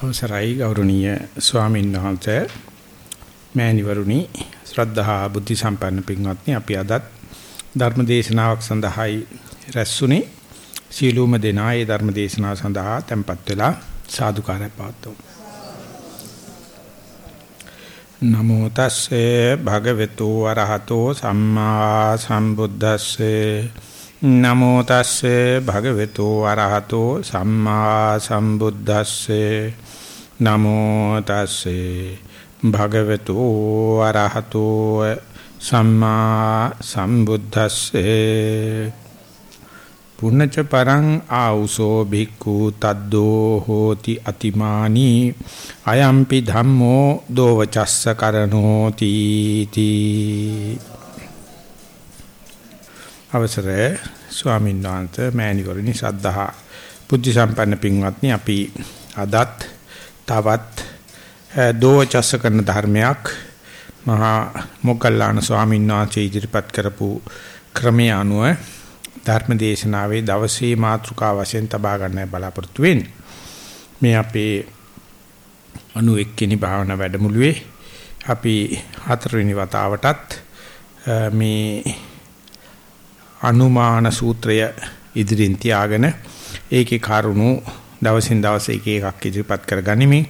අවසරයි ගෞරවනීය ස්වාමීන් වහන්සේ. මෑණිවරුනි ශ්‍රද්ධහා බුද්ධ සම්පන්න පින්වත්නි අපි අදත් ධර්ම දේශනාවක් සඳහායි රැස්ුනේ සීලූම දෙනා ඒ ධර්ම දේශනාව සඳහා tempත් වෙලා සාදුකාරය පාත්තුමු නමෝ තස්සේ භගවතු වරහතෝ සම්මා සම්බුද්දස්සේ. නමෝ තස්සේ භගවතු වරහතෝ සම්මා සම්බුද්දස්සේ. නමෝ තස්සේ භගවතු අරහතෝ සම්මා සම්බුද්දස්සේ පුන්නච පරං ආ우සෝ භික්ඛු තද්දෝ හෝති අතිමානි අයම්පි ධම්මෝ දෝවචස්ස කරනෝති තී අවසරේ ස්වාමීන් වහන්සේ මෑණිවරණි සද්ධා බුද්ධ සම්පන්න පින්වත්නි අපි අදත් තවත් දෝචස්ස කරන ධර්මයක් මහා මොග්ගල්ලාන ස්වාමීන් වහන්සේ ඉදිරිපත් කරපු ක්‍රමයේ අනුව ධර්ම දේශනාවේ දවසේ මාතෘකා වශයෙන් තබා ගන්නයි බලාපොරොත්තු වෙන්නේ. මේ අපේ 91 වෙනි භාවනා වැඩමුළුවේ අපි හතරවෙනි වතාවටත් මේ අනුමාන සූත්‍රය ඉදිරින් තියාගෙන ඒකේ කරුණු දවසින් දවස එක එකක් ඉදිරිපත් කරගනිමින්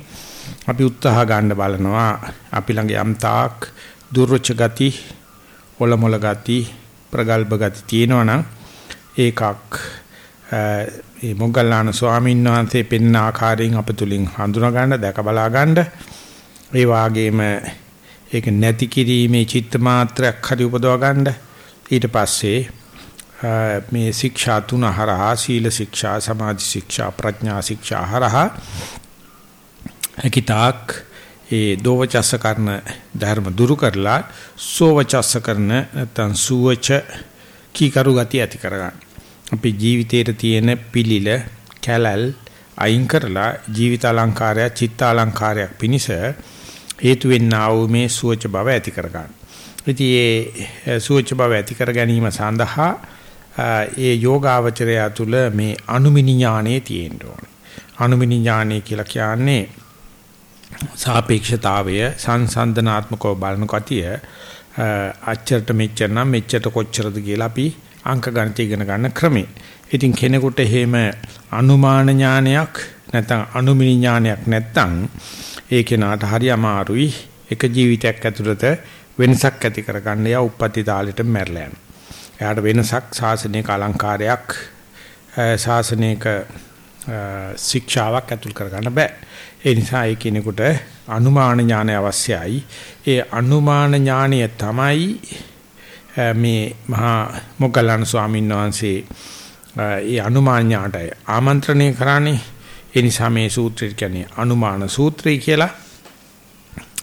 අපි උත්සාහ ගන්න බලනවා අපි ළඟ යම් තාක් දුර්වච ගති ඔලමුල ගති ප්‍රගල්භ ගති තියෙනවනම් ඒකක් ඒ මොග්ගල්ලාන ස්වාමීන් වහන්සේ පෙන්න ආකාරයෙන් අප තුලින් හඳුනා ගන්න දැක බලා ගන්න. ඒ වාගේම ඒක නැති කිරීමේ චිත්ත මාත්‍රයක් හරි උපදව ගන්න. ඊට පස්සේ මේ ශික්ෂා තුන හරහා සීල ශික්ෂා සමාධි ශික්ෂා ප්‍රඥා ශික්ෂා හරහා හිතාක් ඒ දෝවචස්ස කරන ධර්ම දුරු කරලා සෝවචස්ස කරන නැත්නම් සුවච කීකරු ගතිය ඇති කරගන්න. අපේ ජීවිතයේ තියෙන පිළිල කැලල් අයින් කරලා ජීවිත අලංකාරය චිත්ත අලංකාරයක් පිනිස හේතු වෙන්නා වූ මේ සුවච බව ඇති කරගන්න. ඉතින් ඒ සුවච බව ඇති කර ගැනීම සඳහා ඒ යෝගාවචරය තුළ මේ අනුමිනි ඥානෙ තියෙන්න ඕනේ. අනුමිනි ඥානෙ කියලා කියන්නේ සාපේක්ෂතාවය සංසන්දනාත්මකව බලන කතිය අච්චරට මෙච්චර නම් මෙච්චරට කොච්චරද කියලා අපි අංක ගණිතය ඉගෙන ගන්න ක්‍රමේ. ඉතින් කෙනෙකුට එහෙම අනුමාන ඥානයක් නැත්නම් අනුමිනි ඥානයක් නැත්නම් ඒ කෙනාට හරි අමාරුයි එක ජීවිතයක් ඇතුළත වෙනසක් ඇති කරගන්න යා උප්පත්ති තාලෙට මැරලා යනවා. එයාට වෙනසක් ශාසනික අලංකාරයක් ශාසනික ශික්ෂාවක් ඇතුල් කරගන්න බෑ. ඒ නිසා ඒ කෙනෙකුට අනුමාන ඥානය අවශ්‍යයි. ඒ අනුමාන ඥානය තමයි මේ මහා මොග්ගලණ ස්වාමීන් වහන්සේ ඒ අනුමාන ඥාණය ආමන්ත්‍රණය කරන්නේ. ඒ නිසා මේ සූත්‍රය කියන්නේ අනුමාන සූත්‍රය කියලා.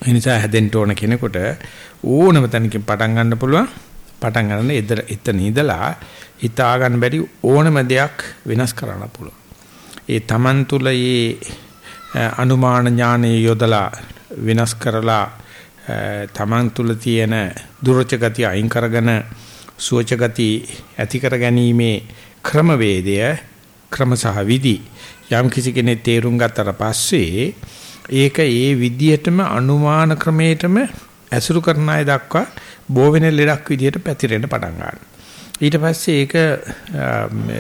ඒ නිසා හැදෙන්න ඕන කෙනෙකුට ඕනම තැනකින් පටන් ගන්න පුළුවන්. පටන් ගන්න එතන එතන ඉඳලා හිතා ගන්න බැරි ඕනම දෙයක් වෙනස් කරන්න පුළුවන්. ඒ Taman තුල මේ අනුමාන ඥානය යොදලා වෙනස් කරලා Taman තුල තියෙන දුරච ගති අයින් කරගෙන සුවච ගති ඇති කර ගැනීමේ ක්‍රමවේදය ක්‍රම සහ විදි යම් කිසි කෙනෙක් තේරුම් ගත්තට පස්සේ ඒක ඒ විදිහටම අනුමාන ක්‍රමයටම ඇසුරු කරන අය දක්වා බෝ වෙන ලෙඩක් විදිහට පැතිරෙන්න පටන් ගන්නවා. ඊට පස්සේ ඒක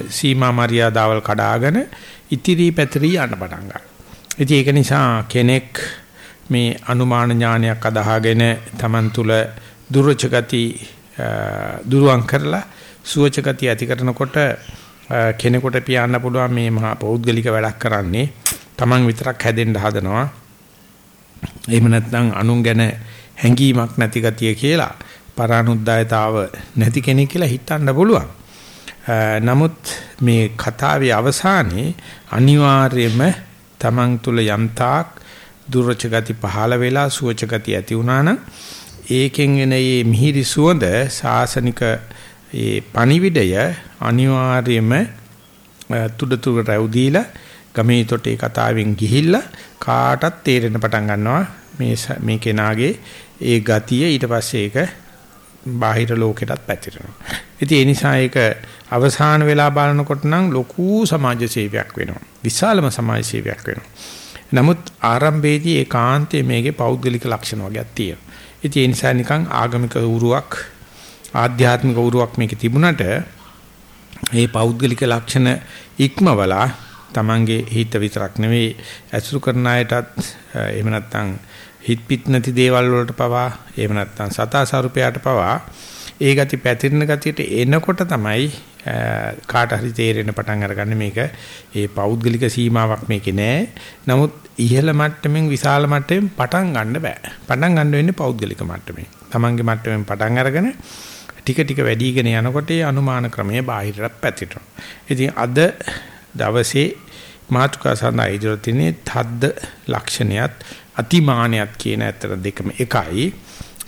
සීමා මරියාදාවල් කඩාගෙන ඉතිරි පැතිරි යන්න පටන් ගන්නවා. ඉතින් ඒක නිසා කෙනෙක් මේ අනුමාන ඥානයක් අදාහගෙන Taman තුල දුර්ච ගති දුරුවන් කරලා සුවච ගති ඇති කරනකොට කෙනෙකුට පියන්න පුළුවන් මේ මහා පෞද්ගලික වැඩක් කරන්නේ Taman විතරක් හැදෙන්න හදනවා. එහෙම නැත්නම් අනුන් ගැන හැඟීමක් නැති ගතිය කියලා පරානුද්යතාව නැති කෙනෙක් කියලා හිතන්න පුළුවන්. නමුත් මේ කතාවේ අවසානයේ අනිවාර්යයෙන්ම තමන් තුල යම්තාක් දුර්ච ගති පහළ වෙලා සුවච ගති ඇති වුණා නම් ඒකෙන් එන මේ මිහිරි සුවඳ සාසනික ඒ පණිවිඩය අනිවාර්යයෙන්ම තුඩතුර රැව් ගමේ තොටේ කතාවෙන් ගිහිල්ලා කාටත් තේරෙන්න පටන් ගන්නවා මේ මේ කෙනාගේ ඒ ගතිය ඊට පස්සේ ඒක බාහිර ලෝකෙටත් පැතිරෙනවා. ඉතින් ඒ නිසා ඒක අවසාන වෙලා බලනකොට නම් ලොකු සමාජ සේවයක් වෙනවා. විශාලම සමාජ සේවයක් වෙනවා. නමුත් ආරම්භයේදී ඒකාන්තයේ මේකේ පෞද්ගලික ලක්ෂණ වගේක් තියෙනවා. ඉතින් ඒ නිසා නිකන් ආගමික උරුවක් ආධ්‍යාත්මික උරුවක් මේකේ තිබුණට මේ පෞද්ගලික ලක්ෂණ ඉක්මවලා Tamange හිත විතරක් නෙවෙයි ඇසුරු කරන අයටත් එහෙම නැත්නම් හිත පිට නැති දේවල් වලට පවා එහෙම නැත්නම් සතා සරුපයට පවා ඒ ගති පැතිරෙන ගතියට එනකොට තමයි කාට හරි තේරෙන පටන් අරගන්නේ මේක ඒ පෞද්ගලික සීමාවක් මේකේ නෑ. නමුත් ඉහළ මට්ටමින් විශාල මට්ටමින් පටන් ගන්න බෑ. පටන් ගන්න වෙන්නේ පෞද්ගලික මට්ටමින්. Tamange මට්ටමින් පටන් අරගෙන ටික ටික වැඩිගෙන යනකොට ඒ අනුමාන ක්‍රමයේ බාහිරට පැතිරෙනවා. ඉතින් අද දවසේ මාතුකා සඳහා ඉදිරියට තියෙන තද්ද ලක්ෂණයත් අතිමානයත් කියන අතර දෙකම එකයි.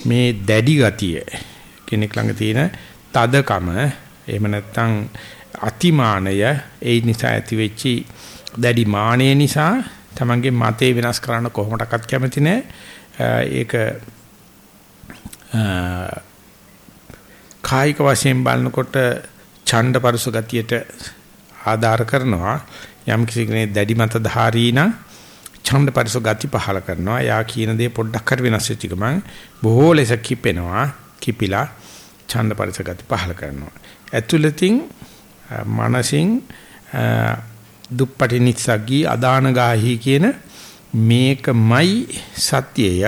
මේ දැඩි ගතිය කෙනෙක් ළඟ තියෙන තදකම එහෙම නැත්නම් අතිමානය ඒ නිසා ඇති වෙච්චි දැඩි මානය නිසා තමන්ගේ මතේ වෙනස් කරන්න කොහොමඩක්වත් කැමති නැහැ. ඒක කායික වශයෙන් බලනකොට ඡණ්ඩ පරුස ගතියට ආධාර කරනවා යම් කිසි කෙනෙක් දැඩි මත ධාරී නම් ඡන්ද පරිස ගති පහල කරනවා. යා කියන දේ පොඩ්ඩක් හරි වෙනස් වෙච්ච ගමන් බොහෝ ලෙස කිපෙනවා. කිපිලා ඡන්ද පරිස ගති පහල කරනවා. ඇතුළතින් මනසින් දුප්පටි නිස්සග්ගී අදානගාහි කියන මේකමයි සත්‍යය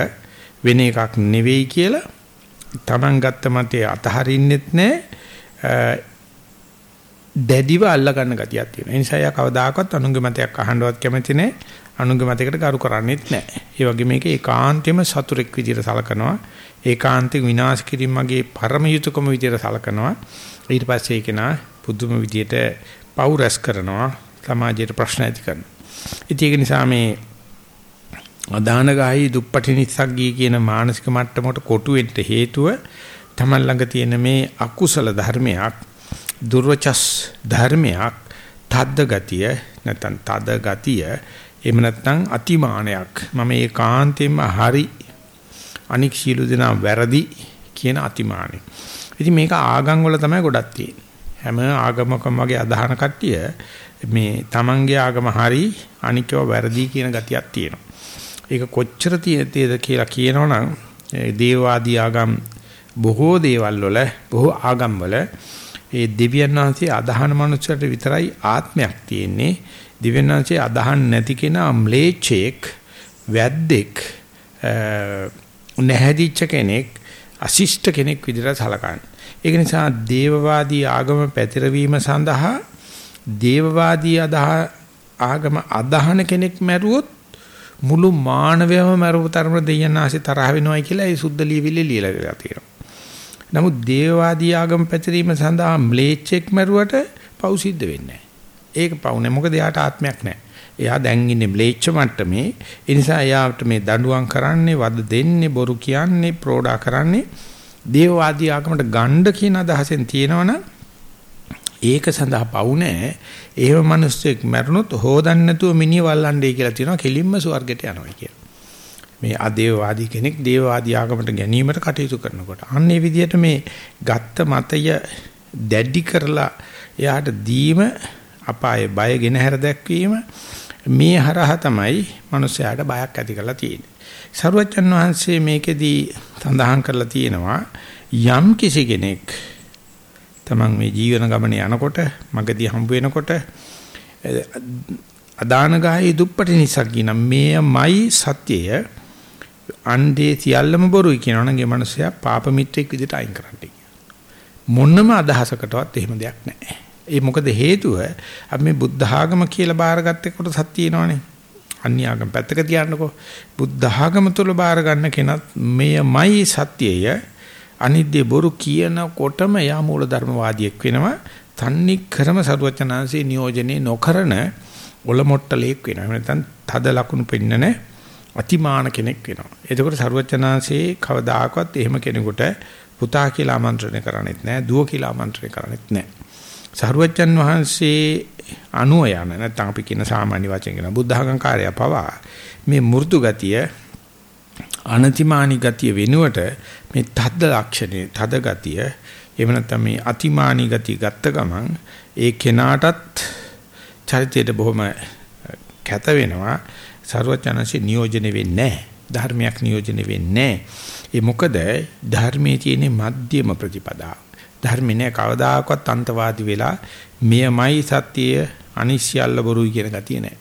වෙන එකක් නෙවෙයි කියලා Taman ගත්ත මතේ අතහරින්නෙත් නැහැ දැඩිව අල්ල ගන්න ගතියක් තියෙනවා. ඒ නිසා යා කවදාකවත් අනුන්ගේ මතයක් අහන්නවත් කැමති නැහැ. අනුන්ගේ මතයකට ගරු කරන්නේත් නැහැ. ඒ වගේ මේක ඒකාන්තෙම සතුරෙක් විදිහට සලකනවා. ඒකාන්තික විනාශ කිරීම මගේ පරම යුතුයකම විදිහට සලකනවා. ඊට පස්සේ ඒක නා පුදුම විදිහට පව් රැස් කරනවා. සමාජයට ප්‍රශ්න ඇති කරනවා. ඉතින් ඒක නිසා මේ අදානගාහි දුප්පටි නිස්සග්ගී කියන මානසික මට්ටමකට කොටු වෙන්න හේතුව තමන් ළඟ තියෙන මේ අකුසල ධර්මයක් දුර්වචස් ධර්මයක් තද්ද ගතිය නැත්නම් තද ගතිය එහෙම නැත්නම් අතිමානයක් මම ඒකාන්තයෙන්ම හරි අනික් සීළු දෙනා වැරදි කියන අතිමානෙ. ඉතින් මේක ආගම් වල තමයි ගොඩක් තියෙන්නේ. හැම ආගමකම වගේ අදහන කට්ටිය මේ Tamange ආගම හරි අනිකව වැරදි කියන ගතියක් තියෙනවා. ඒක කොච්චර තියෙද කියලා කියනවනම් දේවාදී ආගම් බොහෝ දේවල් වල බොහෝ ආගම් වල ඒ දෙවියන් වහන්සේ අදහන මනුස්සයට විතරයි ආත්මයක් තියෙන්නේ. දෙවියන් වහන්සේ අදහන් නැති කෙනා ම්ලේච්චෙක් වැද්දෙක් නැහැදිච්ච කෙනෙක් අශිෂ්ට කෙනෙක් විදිහට සලකන්නේ. ඒක නිසා දේවවාදී ආගම පැතිරවීම සඳහා දේවවාදී අදහ ආගම අදහන කෙනෙක් මැරුවොත් මුළු මානවයම මරුව තරම දෙයයන් ආසි තරහ වෙනවයි කියලා ඒ සුද්ධ ලියවිල්ලේ ලියලා තියෙනවා. නමුත් දේවවාදී ආගම පැතිරීම සඳහා ම්ලේච්චෙක් මරුවට පව් සිද්ධ වෙන්නේ ඒක පව් නෑ මොකද එයාට ආත්මයක් නෑ. එයා දැන් ඉන්නේ ම්ලේච්ච මට්ටමේ. ඒ නිසා එයාට මේ දඬුවම් කරන්නේ, වද දෙන්නේ, බොරු කියන්නේ, ප්‍රෝඩා කරන්නේ දේවවාදී ආගමට ගණ්ඩ කියන අදහසෙන් තියෙනවනම් ඒක සඳහා පව් නෑ. ඒව මිනිස්සෙක් මැරුණොත් හොදන්න නැතුව මිනිහ වල්ලන්නේ කියලා තියෙනවා. කෙලින්ම ස්වර්ගයට යනවා කියලා. මේ අදේවවාදී කෙනෙක් දේවවාදී ආගමට ගැනීමට කටයුතු කරනකොට අන්න ඒ විදිහට මේ ගත්ත මතය දැඩි කරලා එයාට දීම අපායේ බය ගෙන හැර දැක්වීම මේ හරහා තමයි මිනිස්යාට බයක් ඇති කරලා තියෙන්නේ. සරුවච්චන් වහන්සේ මේකෙදී සඳහන් කරලා තියෙනවා යම් කිසි කෙනෙක් තමන් මේ ජීවන ගමනේ යනකොට මගදී හම්බ වෙනකොට අදානගාහී දුප්පටි නිසා කියන මේමයි සත්‍යය අන්දේ සියල්ලම බොරුයි කියනවනම් ඒ මනුස්සයා පාප මිත්‍රෙක් විදිහට අයින් කරන්න මොනම අදහසකටවත් එහෙම දෙයක් නැහැ. ඒ මොකද හේතුව අපි මේ බුද්ධ ආගම කියලා බාරගත්ත කොටසක් තියෙනවනේ. අන්‍ය ආගම පැත්තක තියන්නකෝ. බුද්ධ ආගම තුල බාර ගන්න කෙනත් මෙයමයි සත්‍යය. අනිද්‍ය බොරු කියනකොටම යා මූල ධර්මවාදියෙක් වෙනවා. තන්නි ක්‍රම සරුවචනාංශේ නියෝජනේ නොකරන ඔලොමොට්ටලෙක් වෙනවා. නැත්නම් තද ලකුණු පෙන්නන අතිමාන කෙනෙක් වෙනවා. එතකොට සරුවචනාංශේ කවදාකවත් එහෙම කෙනෙකුට පුතා කියලා ආමන්ත්‍රණය කරන්නේත් නැහැ, දුව කියලා ආමන්ත්‍රණය කරන්නේත් නැහැ. සරුවචන් වහන්සේ අනුව යන නැත්නම් අපි කියන සාමාන්‍ය වචෙන් කියන බුද්ධඝංකාරය පවා මේ මෘදු ගතිය අනතිමානි ගතිය වෙනුවට මේ තද්ද ලක්ෂණේ තද ගතිය එහෙම නැත්නම් මේ අතිමානි ගතිය ගත්ත ගමන් ඒ කෙනාටත් චරිතයට බොහොම කැත වෙනවා සරුවචනanse නියෝජනය වෙන්නේ නැහැ. ධර්මයක් නියෝජනය වෙන්නේ නැහැ. ඒ මොකද ධර්මයේ තියෙන මධ්‍යම ප්‍රතිපදාව. ධර්මේ නෑ කවදාකවත් අන්තවාදී වෙලා මෙයමයි සත්‍යය අනිශ්‍යල්ල බොරුයි කියන ගතිය නෑ.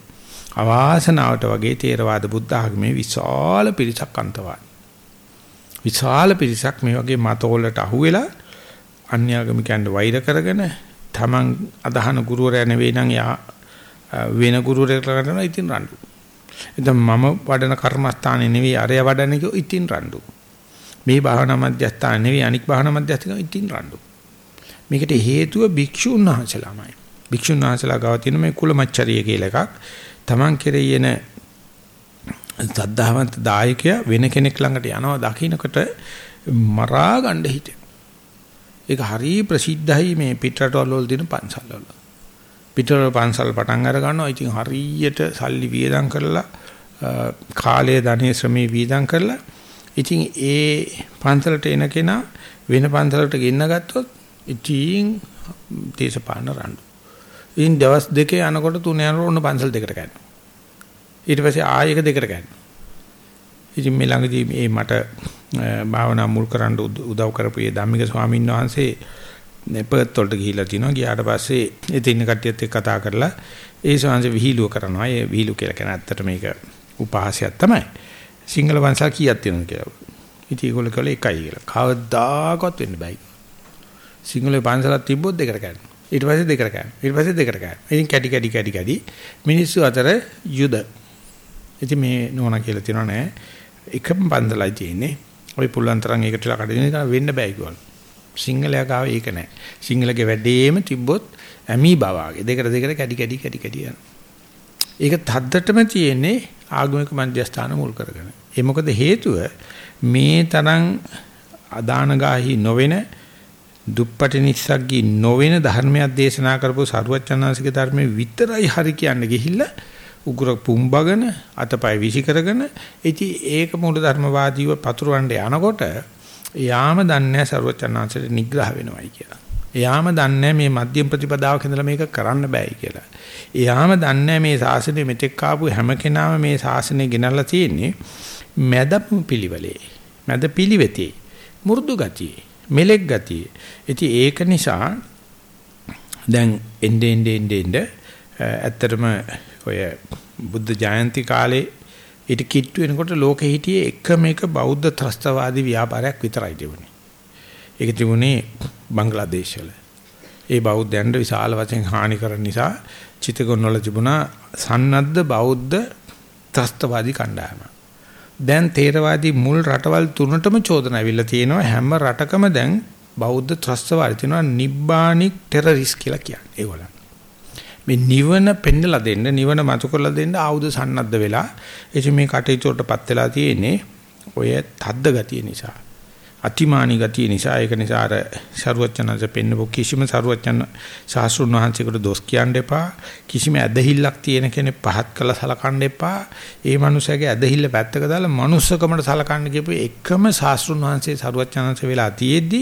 අවාසනාවට වගේ තේරවාද බුද්ධ ආගමේ විශාල පිරිසක් අන්තවාදී. විශාල පිරිසක් මේ වගේ මතවලට අහුවෙලා අන්‍යාගමිකයන්ට වෛර කරගෙන තමන් අදහන ගුරුවරයා නෙවෙයි නම් යා වෙන ගුරුවරයෙක් ළඟට ඉතින් රණ්ඩු. එතන මම වඩන කර්මස්ථානේ නෙවෙයි අරය වඩන්නේ කිව්ව ඉතින් රණ්ඩු. මේ භාවනා මධ්‍යස්ථාන නෙවෙයි අනික් භාවනා මධ්‍යස්ථාන ඉතින් රණ්ඩු. මේකට හේතුව භික්ෂුන් වහන්සේලාමයි. භික්ෂුන් වහන්සේලා ගාව තියෙන මේ කුලමච්චරිය කියලා එකක්. Taman කෙරෙහි එන සද්ධාවන්ත දායකයා වෙන කෙනෙක් ළඟට යනවා දකින්නකොට මරා ගන්න හිතේ. ඒක හරිය ප්‍රසිද්ධයි මේ පිටරටවල වල දින පන්සල් වල. පිටරට පන්සල් පටන් අර ගන්නවා. ඉතින් හරියට සල්ලි වියදම් කරලා කාලය ධනෙ ශ්‍රමේ වියදම් කරලා ඉතින් ඒ පන්සලට එන කෙනා වෙන පන්සලට ගෙන්න ගත්තොත් ඉතින් දේශපාලන රණ්ඩු. ඉන් දවස් දෙකේ යනකොට තුන යනකොට ඔන්න පන්සල් දෙකට ගන්නවා. ඊට පස්සේ ආයෙක දෙකට ගන්නවා. ඉතින් මේ ළඟදී මේ මට භාවනා මුල් කරන්න උදව් කරපු ඒ ධම්මික ස්වාමීන් වහන්සේ නෙපර්ත් වලට ගිහිල්ලා තිනවා. ගියාට පස්සේ ඒ ඉන්න කට්ටියත් එක්ක කතා කරලා ඒ ස්වාමීන් විහිළුව කරනවා. ඒ විහිළු කියලා කියන ඇත්තට මේක උපහාසයක් තමයි. සිංහල වංශා කීයක් තියෙනවද කියලා. ඉතින් ඒගොල්ලෝ කළේ එකයි කියලා. කවදාකවත් වෙන්න බෑ. සිංහල පන්සලක් තිබ්බොත් දෙකට ගන්නවා. ඊට පස්සේ දෙකට ගන්නවා. ඊට පස්සේ දෙකට ගන්නවා. ඉතින් කැටි කැටි කැටි කැටි මිනිස්සු අතර යුද. ඉතින් මේ නෝනා කියලා තියනවා නෑ. එකම පන්සලයි තියෙන්නේ. ඔය පුළුවන් තරම් ඒකට ලකඩින වෙන්න බෑ කිව්වලු. සිංහලයා ගාව ඒක නෑ. සිංහලගේ වැඩේම තිබ්බොත් ඇමි බවාගේ දෙකට දෙකට කැඩි කැඩි කැඩි කැඩි යනවා. ඒක තද්දටම තියෙන්නේ ආගමික මධ්‍යස්ථාන මුල් කරගෙන. ඒ මොකද හේතුව මේ තරම් අදානගාහි නොවන දුප්පටි නිස්සග්ගී නොවන ධර්මයක් දේශනා කරපු සරුවචනාංශික ධර්මයේ විතරයි හරි කියන්න ගිහිල්ලා උගුර පුම්බගෙන අතපය විසි කරගෙන ඉතින් ඒක මූල ධර්මවාදීව පතුරවන්න යනකොට යාම දන්නේ සරුවචනාංශයට නිග්‍රහ වෙනවයි කියලා. එයාම දන්නේ මේ මධ්‍යම ප්‍රතිපදාවක ඉඳලා මේක කරන්න බෑයි කියලා. එයාම දන්නේ මේ ශාසනය මෙතෙක් ආපු හැම කෙනාම මේ ශාසනය ගෙනල්ලා තියෙන්නේ මැද පිළිවෙලේ. මැද පිළිවෙතේ. මු르දු ගතියේ. මෙලෙක් ගතියේ. ඉතින් ඒක නිසා දැන් එnde ende ende ende ඇත්තටම ඔය බුද්ධ ජයන්ති කාලේ ඊට කිට්ටු වෙනකොට ලෝකෙ හිටියේ එකම එක බෞද්ධ ත්‍රස්තවාදී ව්‍යාපාරයක් විතරයි තිබුණේ. ඒක තිබුණේ බංග්ලාදේශ වල. ඒ බෞද්ධයන්ට විශාල වශයෙන් හානි කරන නිසා චිතගොන් වල තිබුණා සන්නද්ධ බෞද්ධ ත්‍රස්තවාදී කණ්ඩායම. දැන් තේරවාදී මුල් රටවල් තුනටම චෝදන ඇවිල්ලා තියෙනවා හැම රටකම දැන් බෞද්ධ ත්‍රස්තවාදී තියෙනවා නිබ්බානික් ටෙරරිස් කියලා කියන්නේ ඒගොල්ලන්. මේ නිවන පෙන්නලා දෙන්න නිවන මතු කරලා දෙන්න ආයුධ සන්නද්ධ වෙලා එච මේ කටයුතුටපත් වෙලා තියෙන්නේ ඔය තද්ද ගතිය නිසා. අතිමානී ගතිය නිසා ඒක නිසා අර ਸਰුවචනanse පෙන්නපු කිසිම ਸਰුවචන සාසුන් වහන්සේකට දොස් කියන්න එපා. කිසිම ඇදහිල්ලක් තියෙන කෙනෙක් පහත් කළ සලකන්න එපා. ඒ මනුස්සයාගේ ඇදහිල්ල පැත්තක දාලා මනුස්සකමට සලකන්න කියපු එකම සාසුන් වහන්සේ ਸਰුවචනanse වෙලා තියෙද්දි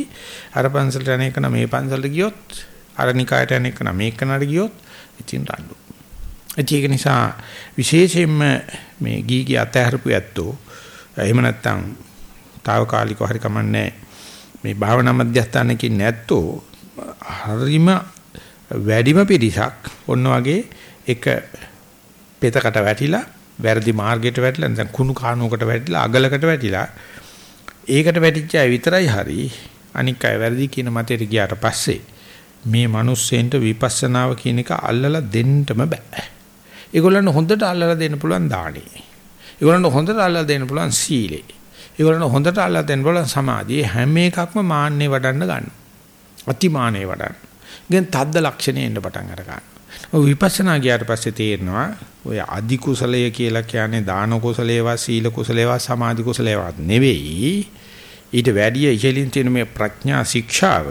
අර පන්සලට යන එක මේ පන්සලට ගියොත් අර නිකායට යන එක මේ කනට ගියොත් ඉතින් රණ්ඩු. ඒක නිසා විශේෂයෙන්ම මේ ගීගේ අතහැරපු ඇත්තෝ එහෙම නැත්නම් తాවකාලිකව හරි කමන්නේ මේ භාවනා මධ්‍යස්ථානකින් නැත්තෝ හරිම වැඩිම පිරිසක් ඔන්න වගේ එක පෙතකට වැටිලා වැරදි මාර්ගයට වැටිලා නැත්නම් කුණු කානුවකට වැටිලා අගලකට වැටිලා ඒකට වැටිච්ච අය විතරයි හරි අනික් අය වැරදි කියන මතයට ගියාට පස්සේ මේ මිනිස්සෙන්ට විපස්සනාව කියන එක අල්ලලා දෙන්නම බෑ. ඒගොල්ලන්ට හොඳට අල්ලලා දෙන්න පුළුවන් දානේ. ඒගොල්ලන්ට හොඳට අල්ලලා දෙන්න පුළුවන් සීලේ. ඒගොල්ලන්ට හොඳට අල්ලා දෙන්න බලන සමාධිය හැම එකක්ම මාන්නේ වඩන්න ගන්න. අතිමානේ වඩන්න. ඉතින් තද්ද ලක්ෂණේ එන්න පටන් අර ගන්න. විපස්සනා ගියාට පස්සේ තේරෙනවා ඔය අදි කුසලය කියලා කියන්නේ දාන කුසලේවා සීල කුසලේවා සමාධි කුසලේවා නෙවෙයි. ඊට වැඩිය ඉහළින් තියෙන මේ ප්‍රඥා ශික්ෂාව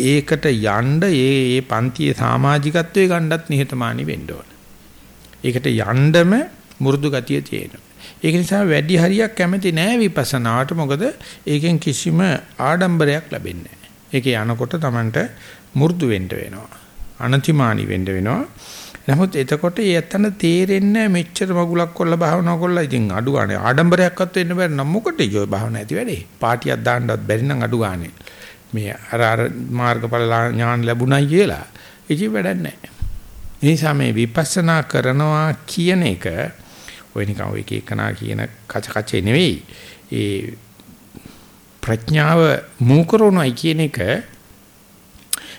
ඒකට යන්න ඒ ඒ පන්තියේ සමාජිකත්වයේ ගණ්ඩත් නිහතමානී වෙන්න ඕන. ඒකට යන්නම මුරුදු ගතිය තියෙනවා. ඒක නිසා වැඩි හරියක් කැමති නෑ විපස්සනාවට මොකද ඒකෙන් කිසිම ආඩම්බරයක් ලැබෙන්නේ නෑ. ඒකේ යනකොට Tamanට මු르දු වෙන්න වෙනවා. අනතිමානි වෙන්න වෙනවා. නමුත් එතකොට ඒ ඇත්තන තේරෙන්නේ මෙච්චර මගුලක් කොල්ල භාවනා කොල්ලා ඉතින් අඩු ගානේ ආඩම්බරයක්වත් වෙන්න බැරි නම් මොකටද ඒ භාවනා ඇති වැඩේ. පාටියක් දාන්නවත් බැරි නම් අඩු ගානේ. මේ අර අර මාර්ගඵල ඥාන ලැබුණයි කියලා. ඉති වැඩක් නැහැ. ඒ නිසා මේ විපස්සනා කරනවා කියන එක ඔය නිකන් ඔය එක එකනා කියන කච කචේ නෙවෙයි. ඒ ප්‍රඥාව මූකරණයි කියන එක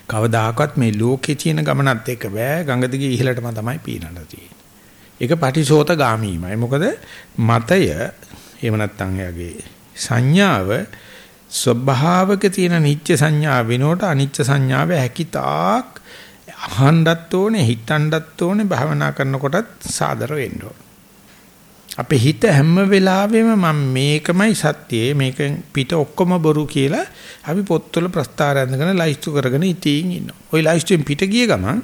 කවදාකවත් මේ ලෝකේ තියෙන ගමනත් එක්ක බෑ ගඟ දිගේ ඉහළටම තමයි පීනන්න තියෙන්නේ. ඒක පටිසෝත ගාමීමයි. මොකද මතය එහෙම නැත්නම් එයාගේ සංඥාව ස්වභාවක තියෙන නිත්‍ය සංඥා වෙනකොට අනිත්‍ය සංඥාව හැකිතාක් අහන්නත් ඕනේ හිතන්නත් ඕනේ භවනා කරනකොටත් සාදර වෙන්න ඕනේ. අපේ හිත හැම වෙලාවෙම මම මේකමයි සත්‍යය මේකෙන් පිට ඔක්කොම බොරු කියලා අපි පොත්වල ප්‍රස්තාර ඇඳගෙන ලයිස්තු කරගෙන ඉතින් ඉන්නවා. ওই ලයිස්තුෙන් පිට ගිය ගමන්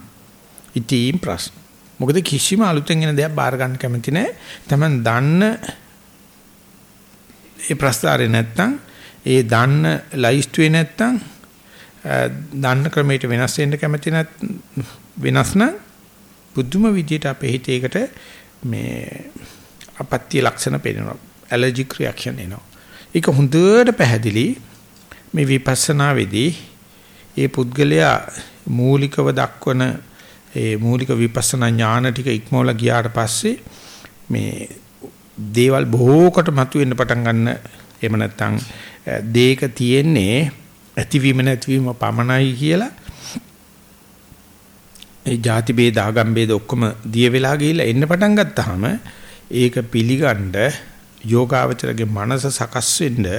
ඉතින් ප්‍රශ්න. මොකද කිසිම අලුතෙන් එන දෙයක් බාර ගන්න කැමති නැහැ. Taman දන්න ඒ ප්‍රස්තාරේ නැත්තම් ඒ දන්න ලයිස්තුවේ නැත්තම් දන්න ක්‍රමයට වෙනස් වෙන්න කැමති නැත් වෙනස් නම් බුදුම විදියට අපේ හිතේකට මේ අපත්‍ය ලක්ෂණ පේනවා. ඇලර්ජික් රියැක්ෂන් එනවා. ඒක හොඳට පැහැදිලි මේ විපස්සනා වෙදී ඒ පුද්ගලයා මූලිකව දක්වන ඒ මූලික විපස්සනා ඥාන ටික ඉක්මවලා ගියාට පස්සේ මේ දේවල් බොහෝකට මතුවෙන්න පටන් ගන්න එහෙම නැත්නම් දේක තියෙන්නේ ඇතිවීම නැතිවීම පමණයි කියලා ඒ ಜಾති ભેද ආගම් ભેද ඔක්කොම දිය වෙලා ගිහිල්ලා එන්න පටන් ගත්තාම ඒක පිළිගන්න යෝගාවචරගේ මනස සකස් වෙන්න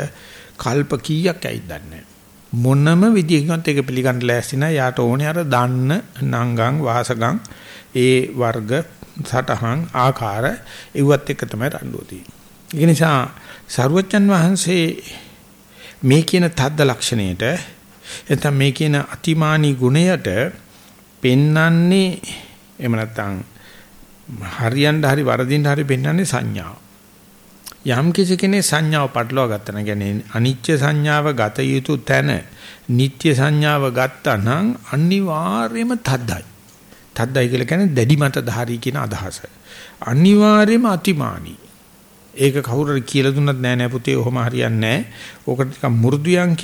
කල්ප කීයක් ඇයිද දන්නේ මොනම විදියකින්වත් ඒක පිළිගන්න ලෑස්ති නැහැ. යාට ඕනේ අර දන්න නංගම් වාසගම් ඒ වර්ග සටහන් ආකාර ඒවත් එක තමයි රණ්ඩුව තියෙන්නේ. ඒ නිසා සරුවච්චන් වහන්සේ මේ කියන තද්ද ලක්ෂණයට එතන මේ කියන අතිමානී ගුණයට පෙන්නන්නේ එහෙම නැත්නම් හරියන්න හරි වරදින්න හරි පෙන්වන්නේ සංඥාව. යම් කිසි කෙනෙක් සංඥාව පටලවා ගත්තා නම් කියන්නේ අනිත්‍ය සංඥාව ගත යුතු තැන නිට්ටය සංඥාව ගත්තා නම් අනිවාර්යයෙන්ම තද්දයි. තද්දයි කියලා කියන්නේ දැඩි මත ධාරී කියන අදහස. අනිවාර්යයෙන්ම අතිමානී. ඒක කවුරුහරි කියලා දුන්නත් නෑ නෑ පුතේ ඔහොම හරියන්නේ නෑ. ඕකට ටිකක් මෘදුයන්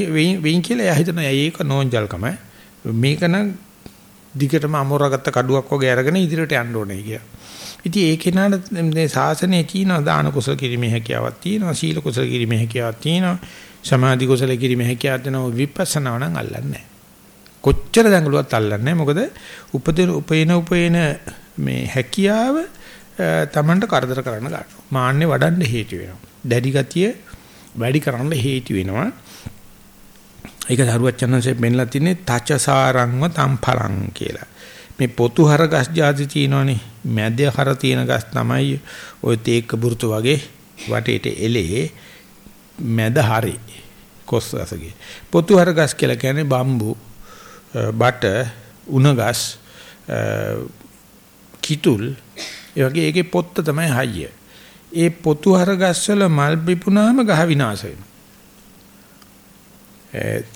වෙයින් කියලා එයා හිතනවා ඒක නෝන්ජල්කම. මේක නම් දිගටම අමෝරාගත්ත කඩුවක් වගේ අරගෙන ඉදිරියට යන්න ඕනේ කියලා. ඉතින් ඒ කෙනාට මේ ශාසනයේ තියෙන දාන කුසල කිරීමේ හැකියාවක් තියෙනවා සීල කුසල කිරීමේ හැකියාවක් තියෙනවා සමාධි කුසල කිරීමේ හැකියාවක් තියෙනවා. විපස්සනාව නම් අල්ලන්නේ කොච්චර දඟලුවත් අල්ලන්නේ මොකද උපදින උපේන උපේන මේ හැකියාව තමන්ට කරදර කරන්න ගන්නවා. මාන්නේ වඩන්න හේතු වෙනවා. දැඩි ගතිය වැඩි කරන්න හේතු වෙනවා. ඒක දරුවචනන්සේ පෙන්ලා තින්නේ තචසාරංව තම්පලං කියලා. මේ පොතු හර ගස් જાති තියෙනවනේ. මැද හර තියෙන ගස් තමයි ওই තේක බුරුතු වගේ වටේට එලේ මැද හරි කොස් රසගේ. පොතු හර ගස් කියලා කියන්නේ බම්බු බට උණ ගස් කිතුල්. ඒ වගේ ඒකේ පොත්ත තමයි හයිය. ඒ පොතු හර ගස් වල මල් පිපුණාම ගහ විනාශ වෙනවා.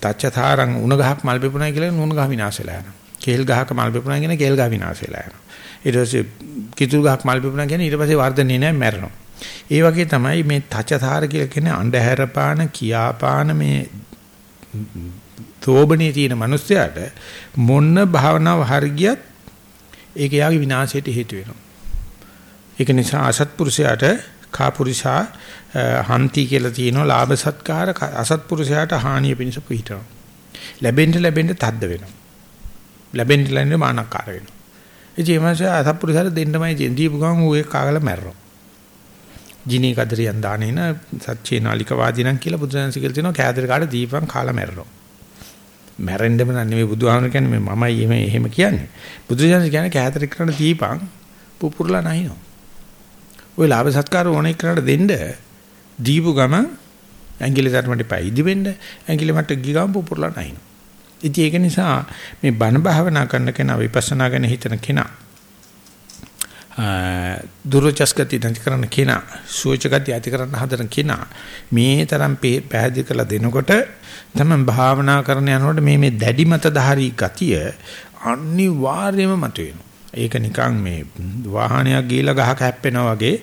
තච්චතරං උණ ගහක් මල් පිපුණා කියලා නුණ ගහ විනාශ වෙලා යනවා. කේල් ගහක මල් පිපුණා කියන කේල් ගහ විනාශ වෙලා යනවා. ඊට පස්සේ කිතුල් ගහක් මල් පිපුණා කියන ඊට පස්සේ වර්ධන්නේ නැහැ මැරෙනවා. ඒ වගේ තමයි මේ තචතාර කියලා කියන්නේ අන්ධහැරපාන කියාපාන මේ තෝබනේ තියෙන මිනිස්යාට මොන්න භාවනාව හරියට ඒක යාගේ විනාශයට හේතු වෙනවා. ඒක නිසා අසත්පුරුෂයාට කාපුරුෂා හන්ති කියලා තියෙනවා ලාභ සත්කාර අසත්පුරුෂයාට හානිය පිණිස පිහිටනවා. ලැබෙන්න ලැබෙන්න තද්ද වෙනවා. ලැබෙන්න ලැබෙන්න මානක්කාර වෙනවා. ඉතින් ඒ මාසේ අසප්පුරුසාර දෙන්නමයි තියෙන. දීපු ගමන් ඌ ඒ කාගල මැරෙනවා. ජිනී කදරියන් දානේන සත්‍යේ නාලික වාදිනම් කියලා බුදුසසුන කියලා තියෙනවා කෑදර කාට දීපන් කාලා මැරෙනවා. මැරෙන්නම නෙමෙයි බුදුහාමර කියන්නේ මේ මමයි එහෙම එහෙම කියන්නේ. බුදුසසුන කියන්නේ කෑදර කරන දීපන් පුපුරලා නැහිනෝ. ওই ලාභ සත්කාර ඕනේ කරලා දෙන්න දීපු ගමන් ඇඟිලි ධර්මයට පයි ඉදි වෙන්න ඇඟිලි මට ගිගම් පුපුරලා නැහිනෝ. ඉතින් ඒක නිසා මේ බණ භාවනා කරන කෙනා විපස්සනා ගැන හිතන කෙනා දුරචස්ගති නැති කරන කෙනා සුවචගති ඇති කරන්න හදන කෙනා මේ තරම් පැහැදිලි කරලා දෙනකොට තමයි භාවනා කරන යනකොට මේ මේ දැඩි මත ධාරී ගතිය අනිවාර්යයෙන්ම මතුවෙනවා ඒක නිකන් මේ වාහනයක් ගිහලා ගහක හැප්පෙනා වගේ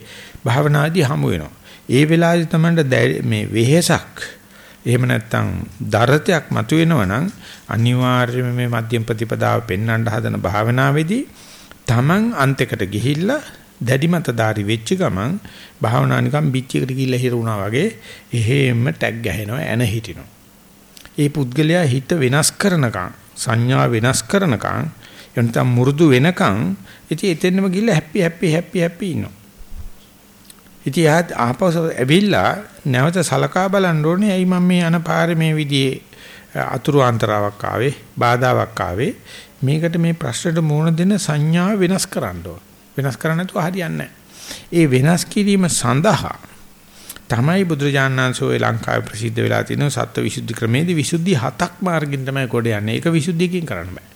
භාවනාදී හමු වෙනවා. ඒ වෙලාවේ තමයි මේ වෙහෙසක් එහෙම නැත්නම් දරතයක් මතුවෙනවා නම් අනිවාර්යයෙන්ම මේ මධ්‍යම ප්‍රතිපදාව පෙන්වන්න හදන භාවනාවේදී Taman අන්තයකට ගිහිල්ලා දැඩි මතදාරි වෙච්ච ගමන් භාවනා නිකන් පිටියකට ගිහිල්ලා හිරුණා වගේ එහෙම ටැග් ගහනවා එන හිටිනවා. ඒ පුද්ගලයා හිත වෙනස් කරනකම් සංඥා වෙනස් කරනකම් එනතම් මුරුදු වෙනකම් ඉතින් එතෙන්නම ගිහිල්ලා හැපි හැපි හැපි හැපි ඉන්නවා. ඉතින් ආත් ආපහු ඇවිල්ලා නැවත සලකා බලන්න ඕනේ ඇයි මම මේ යන පාරේ මේ විදිහේ අතුරු අන්තරාවක් ආවේ බාධාවක් ආවේ මේකට මේ ප්‍රශ්නෙට මුහුණ දෙන සංඥාව වෙනස් කරන්න ඕන. වෙනස් කරන්න නැතුව හරියන්නේ ඒ වෙනස් කිරීම සඳහා තමයි බුදුරජාණන්සෝ ලංකාවේ ප්‍රසිද්ධ වෙලා තියෙන සත්ත්ව විසුද්ධි ක්‍රමේදී විසුද්ධි හතක් මාර්ගින් තමයි කොට යන්නේ. ඒක විසුද්ධියකින් කරන්න බෑ.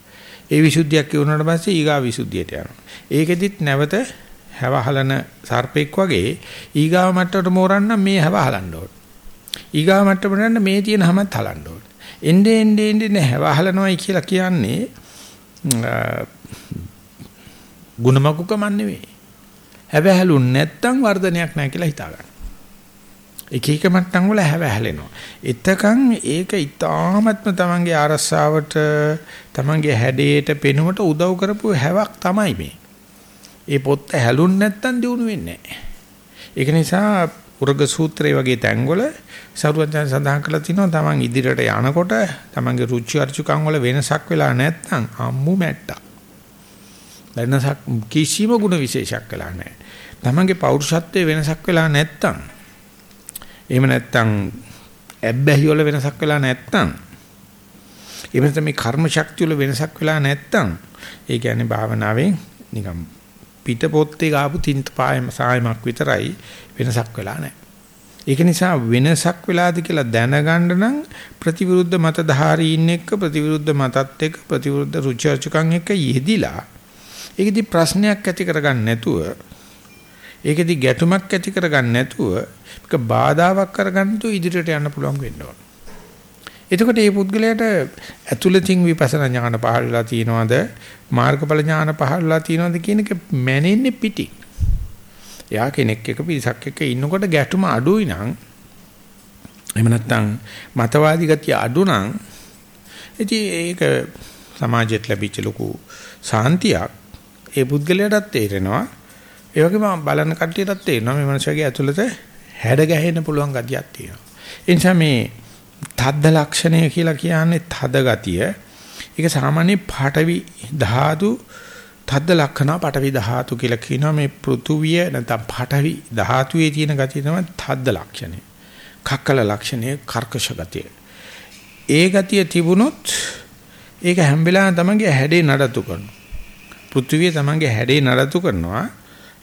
ඒ විසුද්ධියක් කියුණාට පස්සේ ඊගා විසුද්ධියට යනවා. ඒකෙදිත් නැවත හැවහලන සර්පෙක් වගේ ඊගාව මට්ටමට මෝරන්න මේ හැවහලන්න ඕන. ඊගාව මට්ටමට යන්න මේ තියෙන හැමත් හලන්න ඕන. එන්නේ එන්නේ එන්නේ හැවහලනවයි කියලා කියන්නේ ගුණමකුකම නෙවෙයි. හැවහැලුන් නැත්තම් වර්ධනයක් නැහැ කියලා හිතා ගන්න. එක එක මට්ටම් වල හැවහැලෙනවා. එතකන් ඒක ඊ타ත්ම තමන්ගේ ආරස්සාවට තමන්ගේ හැඩයට පෙනුමට උදව් කරපු හැවක් තමයි මේ. ඒ පොත් හැලුන් නැත්තම් දිනු වෙන්නේ නැහැ. ඒක නිසා උර්ග සූත්‍රයේ වගේ තැන්වල සරුවචන සඳහන් කරලා තිනවා තමන් ඉදිරියට යනකොට තමන්ගේ රුචි අරුචිකම් වල වෙනසක් වෙලා නැත්තම් අම්මු මැට්ටා. වෙනසක් කිසිම ಗುಣ විශේෂයක් වෙලා නැහැ. තමන්ගේ පෞරුෂත්වයේ වෙනසක් වෙලා නැත්තම් එහෙම නැත්තම් ඇබ්බැහි වල වෙනසක් වෙලා නැත්තම් එහෙම නැත්නම් මේ කර්ම ශක්තිය වල වෙනසක් වෙලා නැත්තම් ඒ කියන්නේ භාවනාවෙන් නිකම් පිට පොත්තේ ගාපු තින්ත පායම සායමක් විතරයි වෙනසක් වෙලා නැහැ. ඒක නිසා වෙනසක් වෙලාද කියලා දැනගන්න නම් ප්‍රතිවිරුද්ධ මතධාරීන් එක්ක ප්‍රතිවිරුද්ධ මතත් එක්ක ප්‍රතිවිරුද්ධ රුචර්චකම් එක්ක යෙදිලා ඒකෙදි ප්‍රශ්නයක් ඇති කරගන්න නැතුව ඒකෙදි ගැටුමක් ඇති කරගන්න නැතුව ඒක බාධාවක් කරගන්න තු ඉදිරියට යන්න පුළුවන් වෙන්න ඕන. එතකොට මේ පුද්ගලයාට ඇතුළතින් විපස්සනා ඥාන පහළ වෙලා තියෙනවද? මාර්ගඵල ඥාන පහළ වෙලා තියෙනවද කියන එක මැනෙන්නේ පිටි. එයා කෙනෙක් එක පිරිසක් එක්ක ඉන්නකොට ගැටුම අඩුයි නම් එහෙම නැත්නම් මතවාදී ගතිය අඩු නම් ඉතින් ඒක සමාජයට ලැබිච්ච ලොකු සාන්තියක්. ඒ පුද්ගලයාටත් තේරෙනවා. ඒ වගේම බලන කට්ටියටත් තේරෙනවා මේ මනුස්සයාගේ ඇතුළත හැඩ ගැහෙන්න පුළුවන් ගතියක් තියෙනවා. ඒ නිසා මේ තද්ද ලක්ෂණය කියලා කියන්නේ තද ගතිය. ඒක සාමාන්‍ය පාඨවි ධාතු තද්ද ලක්ෂණ පාඨවි ධාතු කියලා කියනවා මේ පෘථුවිය නැත්නම් පාඨවි ධාතුවේ තියෙන ගතිය තමයි තද්ද ලක්ෂණය. කක්කල ලක්ෂණය කර්කශ ගතිය. ඒ ගතිය තිබුණොත් ඒක හැම වෙලාවෙම තමන්ගේ හැඩේ නඩත්තු කරනවා. පෘථුවිය තමන්ගේ හැඩේ නඩත්තු කරනවා.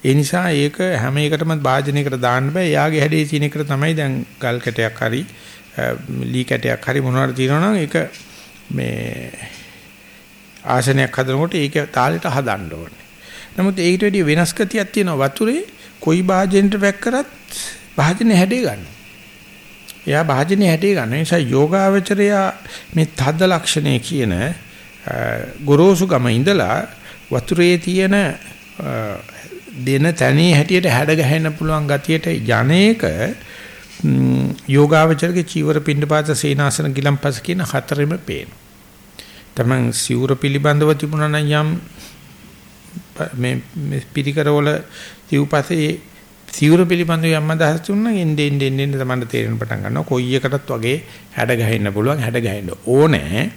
ඒ නිසා ඒක හැම එකටම වාජනයකට දාන්න බෑ. එයාගේ හැඩේ තියෙන එකට තමයි දැන් ගල් කැටයක් හරි ලී කැටයක් හරි මොනවාරි තියෙනවා නම් ඒක මේ ආසනයක් හදනකොට ඒක තාලෙට හදන්න ඕනේ. නමුත් ඒකට වැඩි වෙනස් ගතියක් තියෙනවා වතුරේ කොයි භාජනෙට වැක් කරත් භාජනේ හැඩේ ගන්නවා. එයා භාජනේ හැඩේ ගන්න නිසා යෝගාවචරයා මේ තද්ද ලක්ෂණය කියන ගොරෝසු ගම ඉඳලා වතුරේ තියෙන දෙන තැනේ හැටියට හැඩ ගහන්න පුළුවන් ගතියට යන්නේක යෝගාවචරගේ චීවර පිණ්ඩපාත සේනාසන ගිලම්පස කියන හතරෙම පේන. තමන් සිවුර පිළිබඳව තිබුණා නම් යම් මේ පිටිකරවල සිව්පසේ සිවුර පිළිබඳව යම් අදහස් තුනක් එන්නේ එන්නේ එන්නේ තමයි තේරෙන පටන් ගන්නවා. කොයි එකටත් වගේ හැඩ ගහින්න පුළුවන් හැඩ ගහින්න ඕනේ.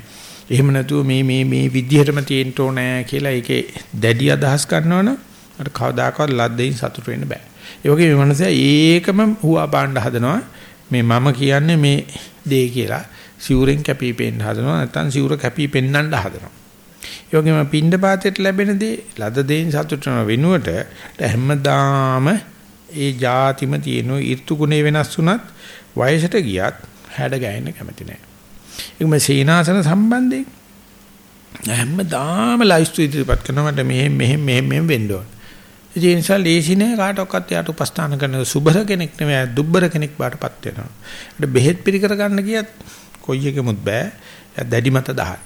එහෙම නැතුව මේ මේ මේ විදිහටම තියෙන්න ඕනේ කියලා ඒකේ දැඩි අදහස් ගන්නවනම් අර කවදාකවත් ලද්දෙන් සතුට වෙන්න බෑ. ඒ වගේ මේ මනස ඒකම හුවා පාණ්ඩ හදනවා මේ මම කියන්නේ මේ දේ කියලා සිවුරෙන් කැපී පෙන්න හදනවා නැත්නම් සිවුර කැපී පෙන්නන්න හදනවා. ඒ වගේම පින්ඩ පාතේට ලැබෙන දේ ලද දෙයින් සතුට වෙනුවට හැමදාම ඒ જાතිම තියෙන ඍතු ගුණේ වෙනස් වුණත් වයසට ගියත් හැඩ ගැහෙන්න කැමති නැහැ. ඒකම සීනාසන සම්බන්ධයෙන් හැමදාම ලයිස්තු ඉදිරිපත් කරනවට මෙහෙම මෙහෙම මෙහෙම වෙන්න ඕන. ඒ නිසා ලේසි නෑ කාටවත් යාට උපස්ථාන කරන සුබර කෙනෙක් නෙවෙයි දුබ්බර කෙනෙක් බාටපත් වෙනවා. ඒකට බෙහෙත් පිළිකර ගන්න ගියත් කොයි එකෙමුත් බෑ. දැඩි මත දහයි.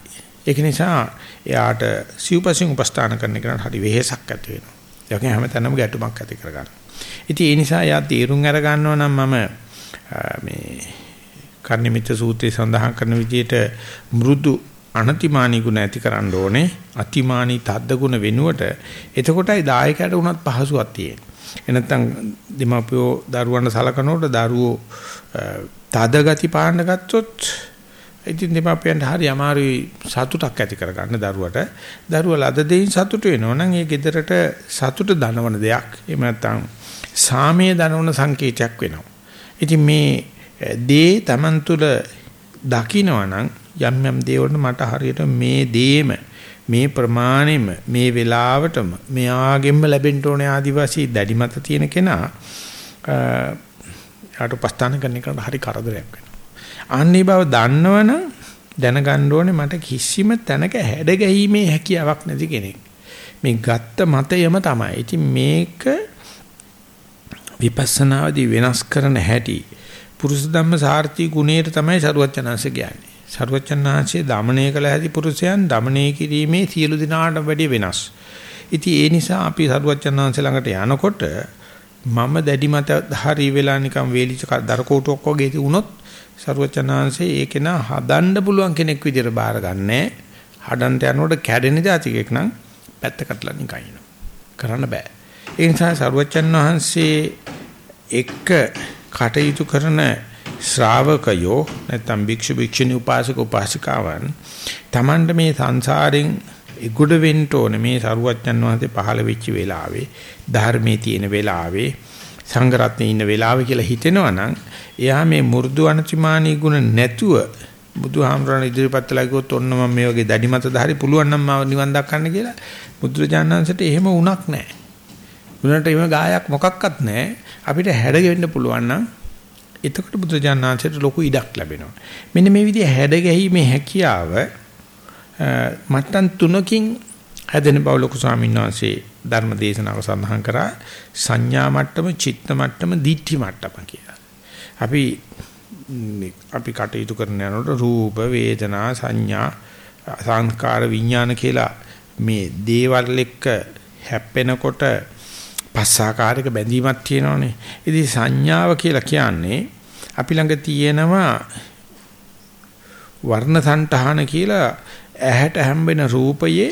ඒක නිසා එයාට සිව්පසින් උපස්ථාන කරන කෙනාට හරි වෙහෙසක් ඇති වෙනවා. ඒ වගේම හැමතැනම ගැටුමක් ඇති කරගන්න. ඉතින් ඒ නිසා එයා තීරුම් අර ගන්නවා නම් මම මේ කර්ණිමිත සූත්‍රයේ සඳහන් කරන විදිහට මෘදු අනතිමානී ගුණ ඇති කරන්න ඕනේ. අතිමානී තද්ද ගුණ වෙනුවට එතකොටයි දායකයට උනත් පහසුවක් තියෙන්නේ. එනත්තම් දෙමාපියෝ දරුවන්ට සලකනකොට දරුවෝ තද ගති පාන්න ගත්තොත් ඉතින් දෙමාපියන්ට හරි අමාරුයි සතුටක් ඇති කරගන්න දරුවට. දරුවා ලද දෙයින් සතුට වෙනවා නම් ඒ ගෙදරට සතුට දනවන දෙයක්. එහෙම නැත්නම් සාමයේ දනවන සංකේතයක් වෙනවා. ඉතින් මේ දේ Taman තුල දකින්නවනම් යම් යම් දේවල් මට හරියට මේ දේම මේ ප්‍රමාණෙම මේ වෙලාවටම මෙයාගෙන්ම ලැබෙන්න ඕනේ ආදිවාසී දැඩි මත තියෙන කෙනා යාට උපස්ථාන කරන එකට හරි කරදරයක් වෙනවා. අන්නේ බව දන්නවනම් දැනගන්න ඕනේ මට කිසිම තැනක හැඩ ගැහිීමේ හැකියාවක් නැති කෙනෙක්. මේ ගත්ත මතයම තමයි. ඉතින් මේක විපස්සනාදී වෙනස් කරන හැටි පුරුෂ ධම්ම සාර්ථී ගුණයට තමයි සරුවචනanse කියන්නේ. සරුවචනanse දමණය කළ හැකි පුරුෂයන් දමණය කිරීමේ සියලු දිනාට වැඩිය වෙනස්. ඉතින් ඒ නිසා අපි සරුවචනanse ළඟට යනකොට මම දැඩි මත හරි වෙලා නිකන් වේලිච්ච දරකෝටුවක් වගේ වුණොත් සරුවචනanse ඒකේන හදන්න පුළුවන් කෙනෙක් විදිහට බාර ගන්නෑ. හදන්න යනකොට කැඩෙන જાතිකෙක් නම් පැත්තකටලා නිකන් ඉනවා. කරන්න බෑ. ඒ නිසා සරුවචන් වහන්සේ එක්ක කටයුතු කරන ශ්‍රාවකයෝ නැත්නම් භික්ෂු භික්ෂුණී උපාසක උපාසිකාවන් Tamand මේ සංසාරෙන් ඉගොඩ වෙන්න ඕනේ මේ සරුවච්චන් වහන්සේ පහළ වෙච්ච වෙලාවේ ධර්මයේ තියෙන වෙලාවේ සංගරත්නේ ඉන්න වෙලාවේ කියලා හිතෙනවා නම් එයා මේ මු르දු අනතිමානී ගුණ නැතුව බුදුහාමරණ ඉදිරිපත් කළා කිව්වොත් ඔන්න මම මේ වගේ දැඩි මත ධාරි පුළුවන් නම් මම නිවන් දක්කන්න කියලා බුදුරජාණන්සේට එහෙම වුණක් නැහැ. උනට එහෙම ගායක් මොකක්වත් නැහැ. අපිට හැඩගෙන්න පුළුවන් නම් එතකොට බුදුජානනාංශයට ලොකු ඉඩක් ලැබෙනවා. මෙන්න මේ විදිහ හැඩ ගැහිීමේ හැකියාව මට්ටම් තුනකින් හැදෙන බව ලොකු ස්වාමීන් වහන්සේ ධර්ම දේශනාව සඳහන් කරා සංඥා මට්ටම, චිත්ත මට්ටම, දිට්ඨි මට්ටම කියලා. අපි අපි කටයුතු කරන යනකොට රූප, වේදනා, සංඥා, සංස්කාර, විඥාන කියලා මේ දේවල් එක්ක හැප්පෙනකොට පස්සාකාරයක බැඳීමක් තියෙනවානේ. ඉතින් සංඥාව කියලා කියන්නේ අපි ළඟ තියෙනවා වර්ණ సంతහන කියලා ඇහැට හැම්බෙන රූපයේ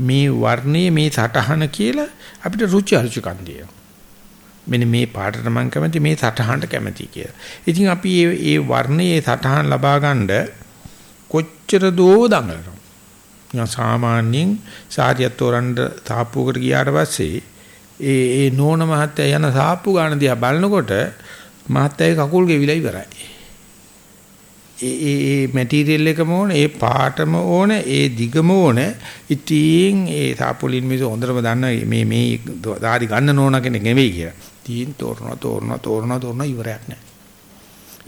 මේ වර්ණයේ මේ සටහන කියලා අපිට රුචි අරුචිකම් තියෙනවා. මෙන්න මේ පාටට මම කැමති මේ සටහනට කැමති කියලා. ඉතින් අපි මේ මේ වර්ණයේ සටහන් ලබා ගන්න කොච්චර දෝ දඟලනවා. යා සාමාන්‍යයෙන් සාරියත් තෝරන්න තාප්පුවකට ගියාට පස්සේ ඒ ඒ නෝන මහත්තයා යන සාප්පු ගන්න දිහා බලනකොට මහත්තයාගේ කකුල් ගෙවිලා ඉවරයි. ඒ ඒ ඒ මැටීරියල් එකම ඕන, ඒ පාටම ඕන, ඒ දිගම ඕන. ඉතින් ඒ සාප්පුලින් මිස හොඳටම දන්න මේ මේ ධාරි ගන්න නෝන කෙනෙක් නෙවෙයි කියලා. තීන් තෝරනවා තෝරනවා තෝරනවා තෝරනවා ඉවරයක් නැහැ.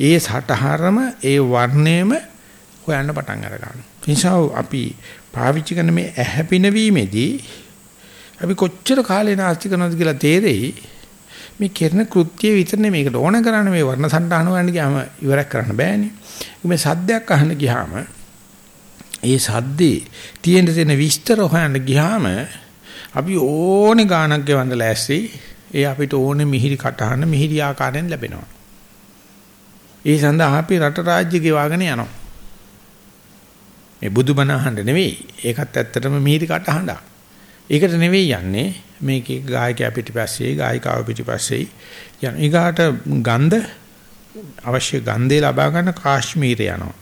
ඒ සටහරම ඒ වර්ණයම හොයන්න පටන් අර ගන්නවා. නිසා අපි පාවිච්චි කරන මේ ඇහැ පිනවීමේදී අපි කොච්චර කාලේ නාස්ති කරනවද කියලා තේරෙයි. මේ කරන කෘත්‍ය විතරනේ මේකට ඕන කරන්නේ මේ වර්ණ සම්ඩාන හොයන්න ගියාම ඉවරක් කරන්න බෑනේ. මේ සද්දයක් අහන්න ගියාම ඒ සද්දේ තියෙන තියෙන විස්තර හොයන්න ගියාම අපි ඕනේ ගානක් ගෙවන්න ලෑස්ති. ඒ අපිට ඕනේ මිහිරි කටහඬ මිහිරි ආකාරයෙන් ලැබෙනවා. ඒ සඳහා අපි රට රාජ්‍ය ගෙවාගෙන යනවා. මේ බුදුබණ අහන්න නෙවෙයි. ඒකත් ඇත්තටම මිහිරි කටහඬක්. ඒකට නෙවෙයි යන්නේ මේකේ ගායකයා පිටිපස්සේ ගායිකාව පිටිපස්සේ යන ඊගාට ගන්ධ අවශ්‍ය ගන්ධය ලබා ගන්න කාශ්මීරය යනවා.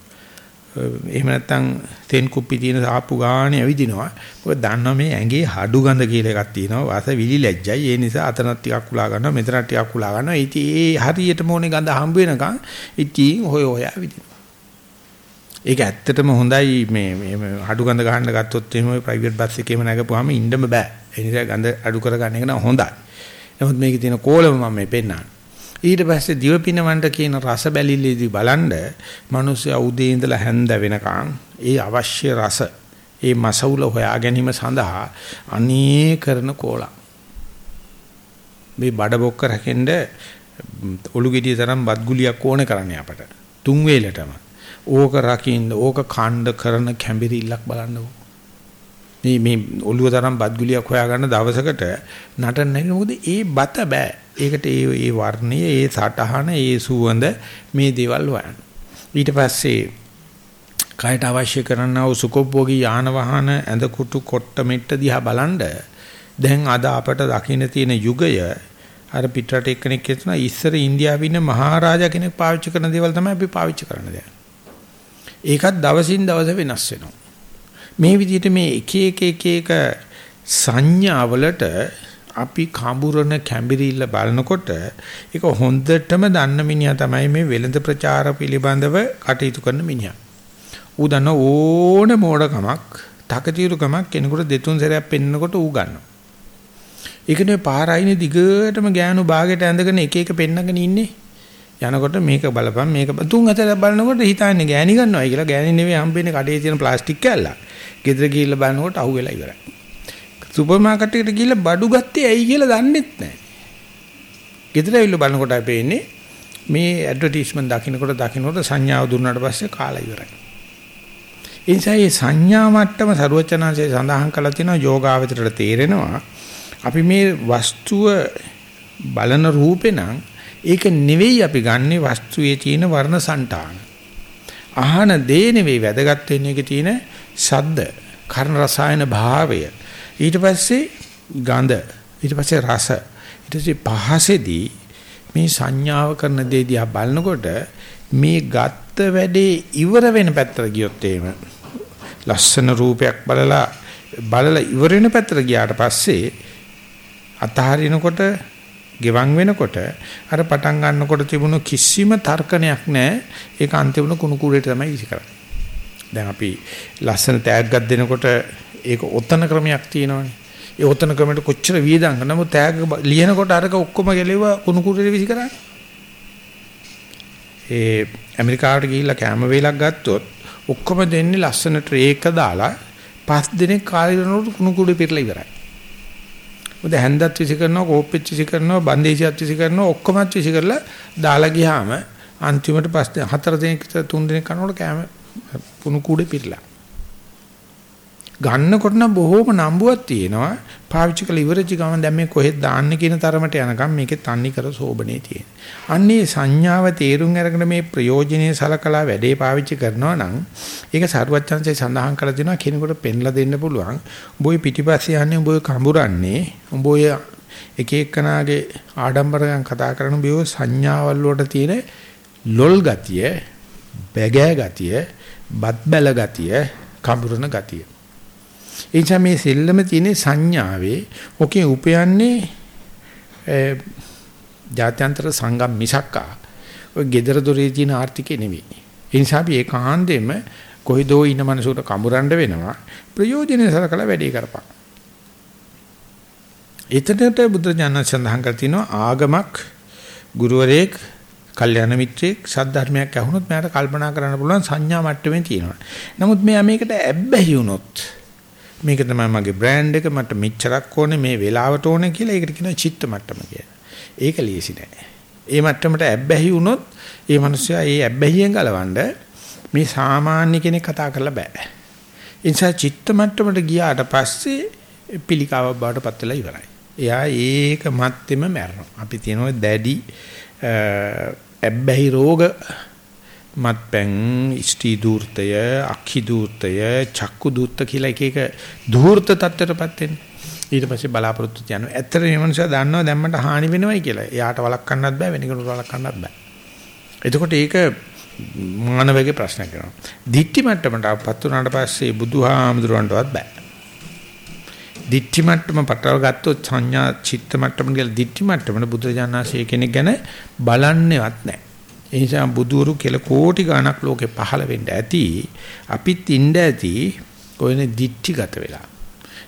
එහෙම නැත්නම් තෙන් කුප්පි තියෙන සාප්පු ගානේ ඇවිදිනවා. මොකද දන්නවා මේ ඇඟේ හඩු ගඳ කියලා එකක් තියෙනවා. වාස විලි ලැජ්ජයි. ඒ නිසා අතනක් ටිකක් උලා ගන්නවා, මෙතනක් ටිකක් උලා ගන්නවා. ඉතින් ඒ හරියටම ඕනේ ගඳ හම්බ වෙනකන් ඉතින් හොය හොය ඇවිදිනවා. ඒක ඇත්තටම හොඳයි මේ මේ අඩු ගඳ ගහන්න ගත්තොත් එහෙම ප්‍රයිවට් බස් එකේම නැගපුවාම ඉන්නම බෑ. ඒ නිසා ගඳ අඩු කරගන්න එක නම් හොඳයි. නමුත් මේකේ තියෙන කෝලම මම මේ පෙන්නන්නේ. ඊට පස්සේ දිවපිනවන්ට කියන රස බැලිල්ලේදී බලන්න මිනිස්සු උදේ ඉඳලා හැන්ද වෙනකන් ඒ අවශ්‍ය රස ඒ මසවුල හොයා ගැනීම සඳහා අනේ කරන කෝලා. මේ බඩ බොක්ක රැකෙන්න ඔලු ගෙඩිය තරම් බත් ගුලියක් ඕනේ කරන්නේ අපට. තුන් වේලටම. ඕක රකින්න ඕක කාණ්ඩ කරන කැඹිරිල්ලක් බලන්නකෝ. මේ මේ ඔළුව තරම් බත් ගුලියක් හොයාගන්න දවසකට නටන්න නැහැ මොකද ඒ බත බෑ. ඒකට ඒ ඒ වර්ණය, ඒ සටහන, ඒ සුවඳ මේ දේවල් හොයන්න. ඊට පස්සේ කයට අවශ්‍ය කරනා වූ සුකොබ්බෝගී යාන වාහන ඇඳ කුටු කොට්ට මෙට්ට දිහා බලනද දැන් අද අපට දකින්න තියෙන යුගය අර පිටරට එක්කෙනෙක් කියනවා ඉස්සර ඉන්දියාවේ ඉන්න මහරජා කෙනෙක් පාවිච්චි කරන දේවල් තමයි අපි පාවිච්චි කරන්නේ දැන්. ඒකත් දවසින් දවස වෙනස් වෙනවා. මේ විදිහට මේ එක එක එක එක සංඥාවලට අපි කඹුරන කැඹිරිල්ල බලනකොට ඒක හොඳටම දන්න මිනිහා තමයි මේ වෙළඳ ප්‍රචාර පිළිබඳව කටයුතු කරන මිනිහා. ඌ දන්න ඕන මෝඩකමක්, තකතිරුකමක් කෙනෙකුට දෙතුන් සැරයක් පෙන්නකොට ඌ ගන්නවා. ඒකනේ පාරයිනේ දිගටම ගෑනු ਬਾගෙට ඇඳගෙන එක එක පෙන්නගෙන ඉන්නේ. යනකොට මේක බලපන් මේක තුන් හතර බලනකොට හිතන්නේ ගෑණි ගන්නවයි කියලා ගෑණි නෙවෙයි හම්බෙන්නේ කඩේ තියෙන ප්ලාස්ටික් කෑල්ලක්. ගෙදර ගිහිල්ලා බලනකොට අහුවෙලා ඉවරයි. සුපර් මාකට් එකට ගිහිල්ලා බඩු ගත්තේ ඇයි කියලා දන්නෙත් නැහැ. ගෙදර ඇවිල්ලා බලනකොට අපේන්නේ මේ ඇඩ්වර්ටයිස්මන්ට් දකින්නකොට දකින්නකොට සංඥාව දුන්නාට පස්සේ කාලා ඉවරයි. ඒ නිසා මේ සංඥා මට්ටම ਸਰවචනාංශයේ සඳහන් කරලා තියෙනවා යෝගාවචරයට තේරෙනවා අපි මේ වස්තුව බලන රූපේ නම් ඒක නෙවෙයි අපි ගන්නෙ වස්තුවේ තියෙන වර්ණ సంతාන. ආහන දේ නෙවෙයි වැදගත් වෙන්නේ ඒකේ තියෙන ශබ්ද, කර්ණ රසායන භාවය. ඊට පස්සේ ගඳ, ඊට පස්සේ රස, ඊට පස්සේ පහසෙදී මේ සංඥාව කරන දේ දිහා බලනකොට මේ ගත්ත වැඩේ ඉවර වෙන පැත්තට ගියොත් එහෙම ලස්සන රූපයක් බලලා බලලා ඉවර වෙන පැත්තට ගියාට පස්සේ අතහරිනකොට ගෙවන් වෙනකොට අර පටන් ගන්නකොට තිබුණු කිසිම තර්කණයක් නැහැ. ඒක අන්තිමන කුණු කුරේට තමයි විසි කරන්නේ. දැන් අපි ලස්සන තෑග්ගක් දෙනකොට ඒක ඔතන ක්‍රමයක් තියෙනවානේ. ඒ ඔතන ක්‍රමයට කොච්චර වියදම් කරනම තෑග්ග ලියනකොට අරක ඔක්කොම ගැලෙව කුණු කුරේට විසි කරන්නේ. ඒ ඇමරිකාවට ගිහිල්ලා කැම වේලක් ගත්තොත් ඔක්කොම දෙන්නේ ලස්සන ට්‍රේ එක දාලා පස් දිනක් කාලේ කරනකොට කුණු කුඩේ පිරලා ඉවරයි. මොකද හැන්දත් විසි කරනවා, කෝප්පෙත් විසි කරනවා, බන්දේසියත් විසි කරනවා, ඔක්කොමත් විසි කරලා දාලා ගියාම අන්තිමට පස් හතර දිනක තුන් දිනක කරනකොට කැම කුණු කුඩේ පිරලා. ගන්නකොට නම් බොහෝම නම්බුවක් තියෙනවා. පාවිච්චි කළ ඉවරචි ගමන් දැන් මේ කොහෙද දාන්න කියන තරමට යනකම් මේකේ තන්නේ කර සෝබනේ තියෙන. අන්නේ සංඥාව තේරුම් අරගෙන මේ ප්‍රයෝජනේ සලකලා වැඩේ පාවිච්චි කරනවා නම් ඒක සරුවච්චන්සේ සඳහන් කරලා දෙනවා කෙනෙකුට පෙන්ලා දෙන්න පුළුවන්. උඹ ඔය පිටිපස්සේ යන්නේ උඹ ඔය කඹරන්නේ උඹ ඔය එක එක්කනාගේ ආඩම්බරයන් කතා කරන බියෝ සංඥාවල් වලට තියෙන ලොල් ගතිය, බැගෑ ගතිය, බත් බැල ගතිය, කඹරන ගතිය. ඒ නිසා මේ සෙල්ලම තියෙන සංඥාවේ ඔකේ උපයන්නේ ජාත්‍යන්තර සංගම් මිසක්කා ඔය gedara dore තියෙන ආර්ථිකේ නෙවෙයි. ඒ නිසා අපි ඒකාන්තයෙන්ම කොයිදෝ ඉන්න මනසකට කඹරන්න වෙනවා ප්‍රයෝජනෙ සලකලා වැඩේ කරපන්. එතනට බුද්ධ ඥාන සඳහන් කර තිනවා ආගමක් ගුරුවරයෙක් කල්යනා මිත්‍රයෙක් සද්ධර්මයක් ඇහුනොත් මට කල්පනා කරන්න පුළුවන් සංඥා මට්ටමේ තියෙනවා. නමුත් මෙයා මේකට ඇබ්බැහි වුණොත් මේක තමයි මගේ බ්‍රෑන්ඩ් එක මට මෙච්චරක් ඕනේ මේ වෙලාවට ඕනේ කියලා ඒකට කියනවා චිත්ත මට්ටම කියලා. ඒක ලීසි නෑ. ඒ මට්ටමට ඇබ්බැහි වුණොත් ඒ මිනිස්සයා ඒ ඇබ්බැහියෙන් ගලවන්න මේ සාමාන්‍ය කෙනෙක් කතා කරලා බෑ. ඒ නිසා චිත්ත මට්ටමට ගියාට පස්සේ පිළිකාවක් බවට පත් වෙලා ඉවරයි. එයා ඒක මැත්තේම මැරෙනවා. අපි තියෙනවා දැඩි ඇබ්බැහි රෝග මත්පැන් ඉෂ්ටි දූර්තය අක්ඛි දූර්තය චක්කු දූර්ත කියලා එක එක දූර්ත තත්ත්වයටපත් වෙන්නේ ඊට පස්සේ බලාපොරොත්තු තියනවා. ඇත්තට මේ මනුස්සයා දන්නවා දැන් මට හානි වෙනවයි කියලා. එයාට වළක්වන්නත් බෑ වෙන කෙනෙකුට වළක්වන්නත් බෑ. එතකොට ඒක මානවගේ ප්‍රශ්නයක් කරනවා. දිට්ටි මට්ටමටපත් වුණාට පස්සේ බුදුහාමුදුරන්ටවත් බෑ. දිට්ටි මට්ටම පටව ගත්තොත් සංඥා චිත්ත මට්ටම කියලා දිට්ටි මට්ටමන බුදුරජාණන්සේ කෙනෙක් ගැන බලන්නේවත් නැහැ ඒ නිසා බුදුරු කෙල කෝටි ගණක් ලෝකේ පහළ වෙන්න ඇති. අපිත් ඉන්න ඇති කොයිනේ දික්ටිගත වෙලා.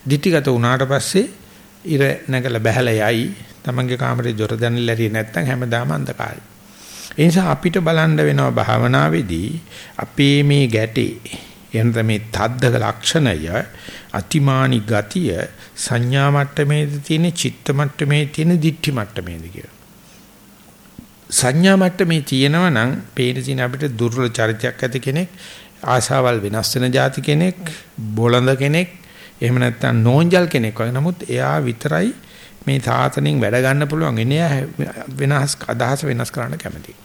දික්ටිගත වුණාට පස්සේ ඉර නැගලා බහැලා යයි. තමන්ගේ කාමරේ දොර දැනලා ඇරිය නැත්නම් හැමදාම අන්ධකාරයි. ඒ නිසා අපිට බලන්න වෙනවා භාවනාවේදී අපේ මේ ගැටේ එනත මේ තද්දක ලක්ෂණය අතිමානි ගතිය සංඥා මට්ටමේද තියෙන චිත්ත මට්ටමේ තියෙන දික්ටි මට්ටමේද කියලා. සංඥා මට්ටමේ තියෙනවා නම් පේන තියෙන අපිට දුර්වල චරිතයක් ඇති කෙනෙක් ආශාවල් වෙනස් වෙන જાති කෙනෙක් බොළඳ කෙනෙක් එහෙම නැත්නම් නෝන්ජල් කෙනෙක් වගේ. නමුත් එයා විතරයි මේ සාතනෙන් වැඩ ගන්න පුළුවන්. එනේ වෙනස් අදහස වෙනස් කරන්න කැමතියි.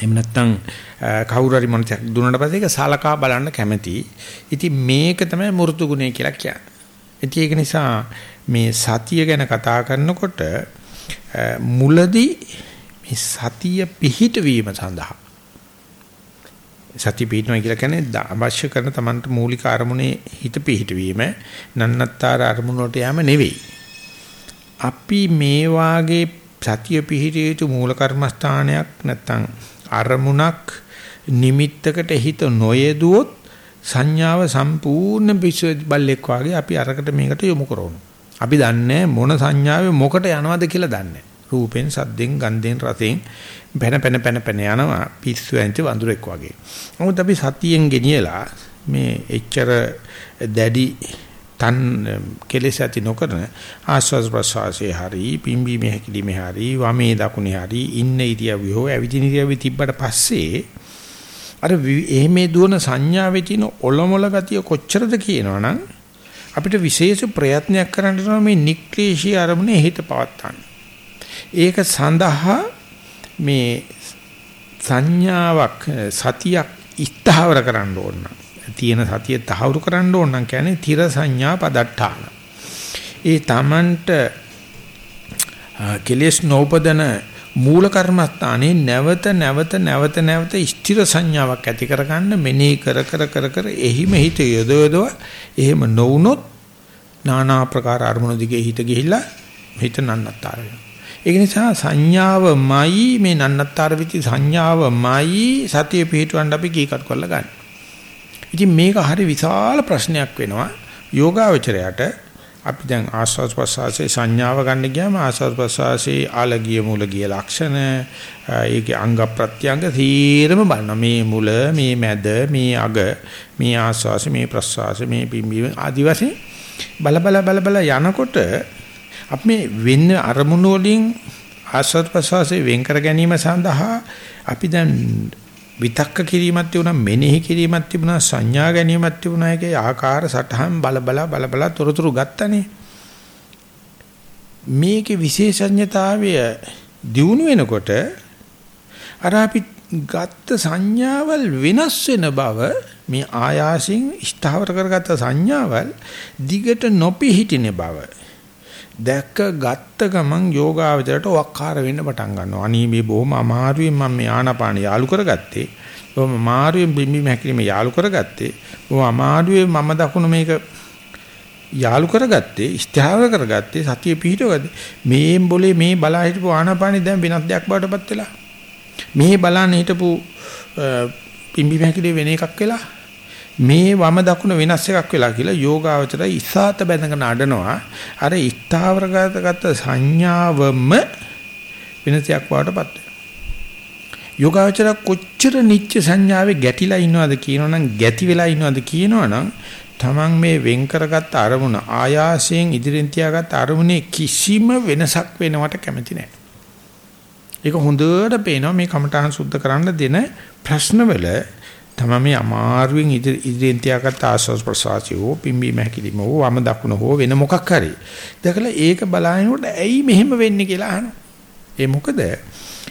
එහෙම නැත්නම් කවුරු හරි මොනක් දුන්නාට පස්සේ ඒක සලකා බලන්න කැමතියි. ඉතින් මේක තමයි මෘතු ගුණය කියලා කියන්නේ. ඉතින් ඒක නිසා මේ සතිය ගැන කතා කරනකොට මුලදී මේ සතිය පිහිටවීම සඳහා සතිය පිහිටනවා කියලා කියන්නේ අවශ්‍ය කරන Tamanට මූලික අරමුණේ හිත පිහිටවීම නන්නත්තර අරමුණ වලට යෑම නෙවෙයි. අපි මේ වාගේ සතිය පිහිටිය යුතු මූල කර්මස්ථානයක් නැත්තම් අරමුණක් නිමිත්තකට හිත නොයදුවොත් සංඥාව සම්පූර්ණ පිස්සු බල්ලෙක් වාගේ අපි අරකට මේකට යොමු කරනවා. අපි දන්නේ මොන සංඥාවේ මොකට යනවද කියලා දන්නේ රූපෙන් සද්දෙන් ගන්ධෙන් රසෙන් පැන පැන පැන පැන යනවා පිස්සු ඇන්ති වඳුරෙක් වගේ. නමුත් අපි සතියෙන් ගෙනියලා මේ එච්චර දැඩි තන් කෙලෙස ඇති නොකරන ආස්වාස් ප්‍රසවාසයේ හරි පිම්බි මෙහෙකිලිමේ හරි වමේ දකුණේ හරි ඉන්න ඉරියව්ව හෝ ඇවිදින ඉරියව්ව තිබ්බට පස්සේ අර එහෙමේ දුවන සංඥාවේ තියෙන ඔලොමොල ගතිය කොච්චරද කියනවනම් අපිට විශේෂ ප්‍රයත්නයක් කරන්න මේ නික්ලේශී අරමුණේ හිත පවත්තන්න. ඒක සඳහා මේ සංඥාවක් සතියක් ඉස්තහවර කරන්න ඕන. තියෙන සතිය තහවුරු කරන්න ඕන නම් කියන්නේ තිර සංඥා පදට්ඨාන. ඒ තමන්ට කෙලෙස් නෝපදන මූල කර්මස්ථානේ නැවත නැවත නැවත නැවත ස්ථිර සංඥාවක් ඇති කරගන්න මෙනෙහි කර කර කර කර එහිම හිත යොදවදව එහෙම නොවුනොත් নানা ආකාර අරමුණු දිගේ හිත ගිහිල්ලා හිත නන්නත්තර වෙනවා. ඒක නිසා සංඥාවමයි මේ නන්නත්තර විති සංඥාවමයි සතිය පිටවන්න අපි කීකට් කරලා ගන්න. ඉතින් මේක හරි විශාල ප්‍රශ්නයක් වෙනවා යෝගාවචරයට අපි දැන් ආස්වාද ප්‍රසආසයේ සංඥාව ගන්න ගියාම ආස්වාද ප්‍රසආසයේ ආලගිය මූලගිය ලක්ෂණ ඒකේ අංග ප්‍රත්‍යංග තීරම බලන මේ මුල මේ මැද මේ අග මේ ආස්වාස මේ ප්‍රසආස මේ පිම්බීම ආදි වශයෙන් බල බල බල බල යනකොට අපි මේ වෙන්න අරමුණු වලින් ආස්වාද ප්‍රසවාසයේ වෙන් කර ගැනීම සඳහා අපි දැන් විතක්ක කිරීමක් තිබුණා මෙනෙහි කිරීමක් තිබුණා සංඥා ගැනීමක් තිබුණා. ඒකේ ආකාර සටහන් බල බල බල බල තොරතුරු ගත්තනේ. මේකේ විශේෂඥතාවය දියුණු වෙනකොට අර අපි ගත්ත සංඥාවල් වෙනස් වෙන බව මේ ආයාසින් ස්ථාවර කරගත්ත සංඥාවල් දිගට නොපිහිටින බව දැක්ක ගත්ත ගමන් යෝගාවචරයට වක්කාර වෙන්න පටන් ගන්නවා. අනී මේ බොහොම අමාරුවෙන් මම මේ ආනාපාන යාලු කරගත්තේ. බොහොම අමාරුවෙන් බිම්බි මැකිලිම යාලු කරගත්තේ. බොහොම අමාරුවෙන් මම දකුණු මේක යාලු කරගත්තේ, ස්ථාවර කරගත්තේ, සතිය පිහිටවගත්තේ. මේ බොලේ මේ බලා හිටපු ආනාපානෙ දැන් වෙනස් දෙයක් බවටපත් වෙලා. මේ බලන්න හිටපු බිම්බි මැකිලි වෙන එකක් වෙලා මේ වම දකුණ වෙනස් එකක් වෙලා කියලා යෝගාවචරය ඉස්සాత බැඳගෙන අඩනවා අර ස්ථාවරගත සංඥාවම වෙනසක් වාටපත් යෝගාවචර කොච්චර නිච්ච සංඥාවේ ගැටිලා ඉන්නවද කියනවනම් ගැති වෙලා ඉන්නවද කියනවනම් තමන් මේ වෙන් කරගත්ත අරමුණ ආයාසයෙන් ඉදිරියෙන් තියාගත්ත අරමුණේ කිසිම වෙනසක් වෙනවට කැමති නැහැ. ඒක හොඳට පේනවා. මේ කමඨාන් සුද්ධ කරන්න දෙන ප්‍රශ්නවල තමයි මේ අමාරුවෙන් ඉදිරියෙන් තියාගත්ත ආස්වාස් ප්‍රසවාසය හෝ පිම්බීම හැකිලිම හෝ වම දකුණ හෝ වෙන මොකක් හරි දැකලා ඒක බලනකොට ඇයි මෙහෙම වෙන්නේ කියලා අහනවා. ඒ මොකද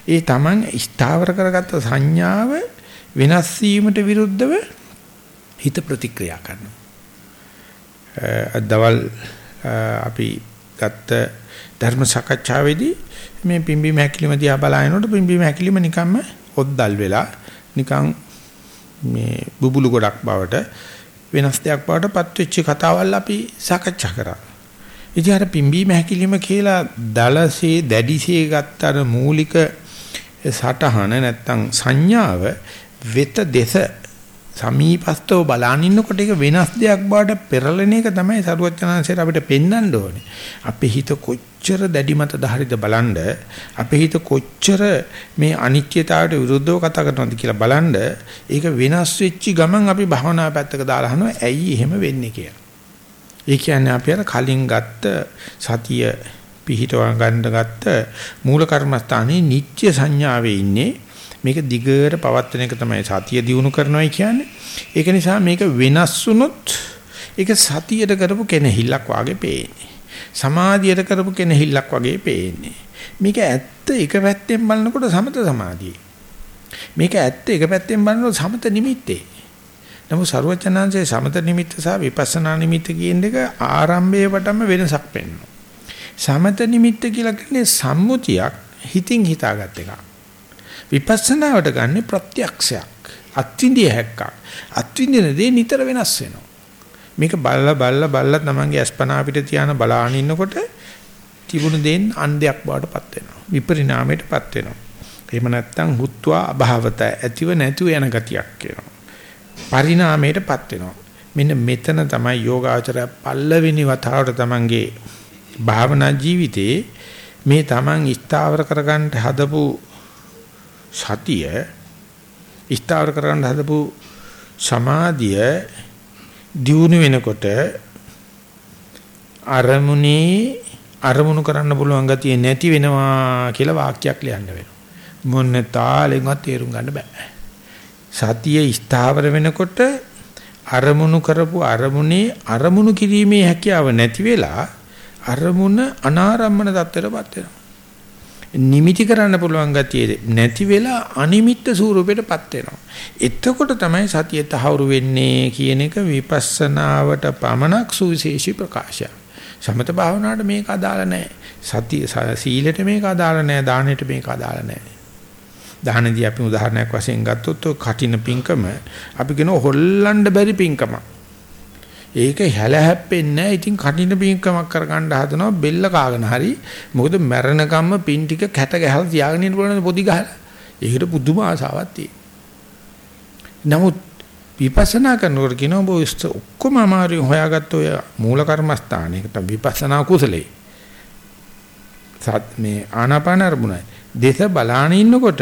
ඒ Taman ස්ථාවර කරගත්ත සංඥාව වෙනස් වීමට විරුද්ධව හිත ප්‍රතික්‍රියා කරනවා. අදවල් අපි ගත්ත ධර්ම සාකච්ඡාවේදී මේ පිම්බීම හැකිලිම දිහා බලනකොට පිම්බීම හැකිලිම නිකම්ම ඔද්දල් වෙලා නිකන් මේ බුබුලු ගොඩක් බවට වෙනස් දෙයක් බවට පත්වෙච්ච කතාවල් අපි සාකච්ඡා කරා. ඉතින් අර පිම්බීම හැකිලිම කියලා දලසේ දැඩිසේ ගත්තර මූලික සටහන නැත්තම් සංඥාව වෙත දෙස සමීපස්තව බලන ඉන්නකොට ඒක වෙනස් දෙයක් බවට පෙරලෙන එක තමයි සරුවචනාංශයට අපිට පෙන්වන්න ඕනේ. අපේ හිත කොච්චර දැඩි මත ධාරිත බලන්ඩ අපේ හිත කොච්චර මේ අනිත්‍යතාවයට විරුද්ධව කතා කරනවද කියලා බලන්ඩ ඒක වෙනස් වෙච්ච ගමන් අපි භවනා පැත්තක දාලා අහනවා ඇයි එහෙම වෙන්නේ? කියලා. ඒ කියන්නේ අපි අර කලින් ගත්ත සතිය පිහිටව ගන්න ගත්ත මූල කර්මස්ථානයේ නිත්‍ය සංඥාවේ ඉන්නේ. මේක දිගට පවත්වන එක තමයි සතිය දිනු කරනවායි කියන්නේ. ඒක නිසා මේක වෙනස් වුනොත් ඒක සතියට කරපු කෙනෙහිල්ලක් වාගේ පේන්නේ. සමාධියට කරපු කෙනෙහිල්ලක් වගේ පේන්නේ මේක ඇත්ත එක පැත්තෙන් බලනකොට සමත සමාධියේ මේක ඇත්ත එක පැත්තෙන් බලනකොට සමත නිමිත්තේ නමුත් ਸਰවචනාංශයේ සමත නිමිත්ත සහ විපස්සනා නිමිත්ත කියන දෙක ආරම්භයේ වටම වෙනසක් පෙන්වනවා. සමත නිමිත්ත කියලා කියන්නේ සම්මුතියක් හිතින් හිතාගත් එකක්. විපස්සනාවට ගන්න ප්‍රත්‍යක්ෂයක්. අත්විඳිය හැක්කක්. අත්විඳින දේ නිතර වෙනස් වෙනවා. මේක බල්ලා බල්ලා බල්ලා තමන්ගේ අස්පනා අපිට තියාන බලාගෙන ඉන්නකොට තිබුණු දෙයින් අන්දයක් බවටපත් වෙනවා. විපරිණාමයටපත් වෙනවා. එහෙම නැත්නම් හුත්වා අභාවත ඇතිව නැතිව යන ගතියක් කියනවා. පරිණාමයටපත් වෙනවා. මෙන්න මෙතන තමයි යෝගාචරය පල්ලවෙනි වතාවට තමන්ගේ භාවනා ජීවිතේ මේ තමන් ස්ථාවර කරගන්න හදපු සතිය ස්ථාවර කරගන්න හදපු සමාධිය දියුණු වෙනකොට අරමුණේ අරමුණු කරන්න පුළුවන් ගතිය නැති වෙනවා කියලා වාක්‍යයක් ලියන්න වෙනවා. මොන්න තාලෙන්වත් තේරුම් ගන්න බෑ. සතිය ස්ථාවර වෙනකොට අරමුණු කරපු අරමුණේ අරමුණු කිරීමේ හැකියාව නැති වෙලා අරමුණ අනාරම්මන தත්තරපත් වෙනවා. නිමිති කරන්න පුළුවන් ගතිය නැති වෙලා අනිමිත්ත ස්වරූපයටපත් වෙනවා. එතකොට තමයි සතිය තහවුරු වෙන්නේ කියන එක විපස්සනාවට පමණක් සුවිශේෂී ප්‍රකාශයක්. සමත භාවනාවට මේක අදාළ නැහැ. සතිය සීලෙට මේක අදාළ නැහැ. දානෙට මේක අදාළ නැහැ. දහනදී අපි උදාහරණයක් වශයෙන් ගත්තොත් කටින පිංකම අපි කියන හොල්ලන්න බැරි පිංකම. ඒක හැල හැප්පෙන්නේ නැහැ. ඉතින් කටින පිංකමක් කරගන්න හදනවා බෙල්ල කාගෙන හරි. මොකද මැරෙන කම්ම පින් ටික කැට ගහලා තියාගෙන ඉන්න පුළුවන් පොඩි ගහලා. ඒකට පුදුම ආසාවක් නමුත් විපස්සනා කරනකොට කියනවා බෝ ඔක්කොම අමාරුවෙන් හොයාගත්ත ඔය මූල කර්මස්ථානයකට විපස්සනා කුසලේ. සත් මේ ආනාපාන අරමුණයි. දේශ බලාන ඉන්නකොට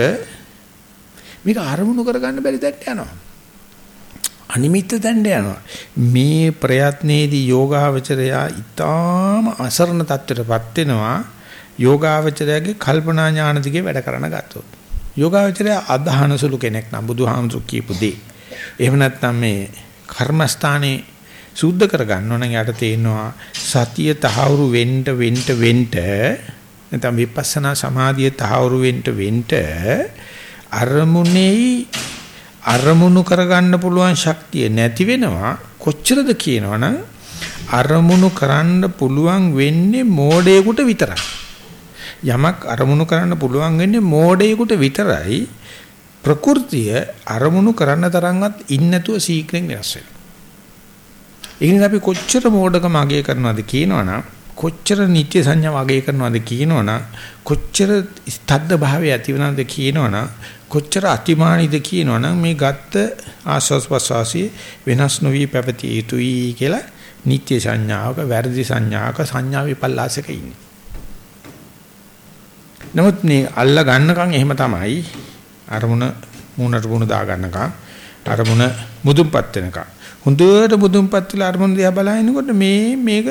මේක අරමුණු කරගන්න බැරි දැක්ට යනවා. අනිමිත්ත දැන්න යනවා. මේ ප්‍රයත්නයේදී යෝගාවචරයා ඊටාම අසරණ තත්ත්වයටපත් වෙනවා. යෝගාවචරයාගේ කල්පනා ඥාන දිගේ වැඩ කරන ගත්තොත්. යෝගාවචරයා අදහන සුළු කෙනෙක් නම් බුදුහාමුදුරු කියපු දේ. එහෙම නැත්නම් මේ කර්මස්ථානේ සුද්ධ කරගන්න ඕන නම් යට තේනවා සතිය තහවුරු වෙන්න වෙන්න වෙන්න නැත්නම් විපස්සනා සමාධිය තහවුරු වෙන්න වෙන්න අරමුණේ අරමුණු කරගන්න පුළුවන් ශක්තිය නැති වෙනවා. කොච්චරද කියනවනම් අරමුණු කරන්න පුළුවන් වෙන්නේ මෝඩයෙකුට විතරයි. යමක් අරමුණු කරන්න පුළුවන් වෙන්නේ මෝඩයෙකුට විතරයි. ප්‍රകൃතිය අරමුණු කරන්න තරම්වත් ඉන්නේ නැතුව සීක්‍රෙන් වෙනස් වෙනවා. ඒ නිසා අපි කොච්චර මෝඩකම අගය කරනවද කියනවනම් කොච්චර නිත්‍ය සංඥා වගේ කරනවද කියනවනම් කොච්චර ස්තද්ද භාවය ඇතිවනවද කියනවනම් කොච්චර අතිමානිද කියනවනම් මේ ගත්ත ආස්වාස් ප්‍රසවාසී වෙනස් නොවි පැවතිය යුතුයි කියලා නිත්‍ය සංඥාවක වැරදි සංඥාවක සංඥා විපල්ලාසක ඉන්නේ. නමුත් මේ අල්ල ගන්නකම් එහෙම තමයි අරමුණ මූණට මූණ දා ගන්නකම් අරමුණ මුදුන්පත් වෙනකම් හොඳට මුදුන්පත් වෙලා අරමුණ දිහා බලනකොට මේ මේක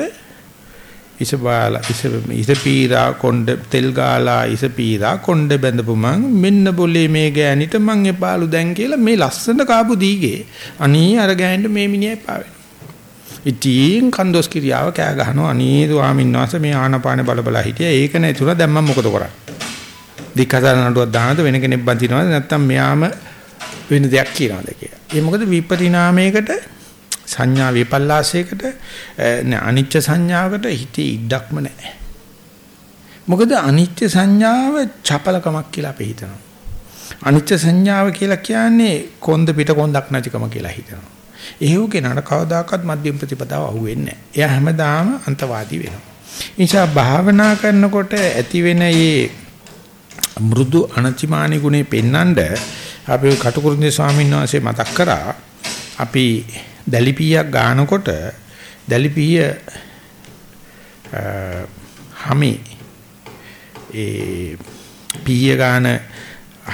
ඉස බාලා ඉස ඉස පීරා කොණ්ඩ තෙල් ගාලා ඉස පීරා කොණ්ඩ බැඳපු මං මෙන්න બોලේ මේ ගෑනිට මං එපාලු දැන් කියලා මේ ලස්සන කාපු දීගේ. අනී අර ගෑනිට මේ මිනිහා එපා වෙනවා. ඉතින් කන්දොස් කිරියාව කෑ ගහනවා. අනී ස්වාමීන් වහන්සේ මේ ආනපාන බල බල හිටියා. ඒක නැතුණා දැන් මම මොකද කරන්නේ? දික්කසාර නඩුවක් දානද වෙන කෙනෙක් බඳිනවද? නැත්නම් මෙයාම වෙන දෙයක් කියනවාද කියලා. ඒ මොකද විපරිණාමයකට සංඥා විපල්ලාසයකට අනිච්ච සංඥාවකට හිතේ ඉඩක්ම නැහැ. මොකද අනිච්ච සංඥාව චපලකමක් කියලා අපි හිතනවා. අනිච්ච සංඥාව කියලා කියන්නේ කොන්ද පිට කොන්දක් නැතිකම කියලා හිතනවා. එහෙව් කෙනාට කවදාකවත් මධ්‍යම ප්‍රතිපදාව අහුවෙන්නේ නැහැ. එයා හැමදාම අන්තවාදී වෙනවා. නිසා භාවනා කරනකොට ඇති වෙන මේ මෘදු අනතිමානි ගුණේ පෙන්නඳ අපි කටුකුරුන්දේ ස්වාමීන් වහන්සේ මතක් කරා අපි දැලිපියක් ගන්නකොට දැලිපිය හැමි ඒ පීය ගන්න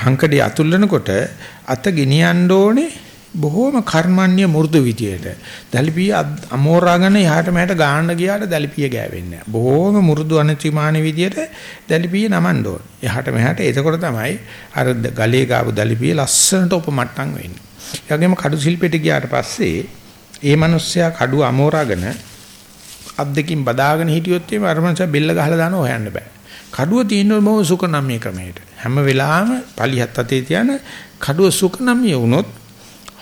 හංකඩේ අතුල්ලනකොට අත ගෙනියන්න ඕනේ බොහෝම කර්මන්නේ මෘදු විදියට. දැලිපිය අමෝරාගෙන යහට මහට ගාන්න ගියාට දැලිපිය ගෑවෙන්නේ නැහැ. බොහෝම මෘදු අනතිමාන විදියට දැලිපිය නමන්න ඕන. යහට මහට එතකොට තමයි අර ගලේ ගාපු දැලිපිය ලස්සනට උපමට්ටම් වෙන්නේ. ඒ වගේම කඩු ශිල්පෙට ගියාට පස්සේ ඒ මිනිස්සයා කඩුව අමෝරාගෙන අත් දෙකින් බදාගෙන හිටියොත් එimhe අර මිනිස්සයා බෙල්ල ගහලා දානව හොයන්න බෑ. කඩුව තියෙනවා මොව සුකනම්ය ක්‍රමයට. හැම වෙලාවෙම පලිහත් අතේ තියන කඩුව සුකනම්ය වුණොත්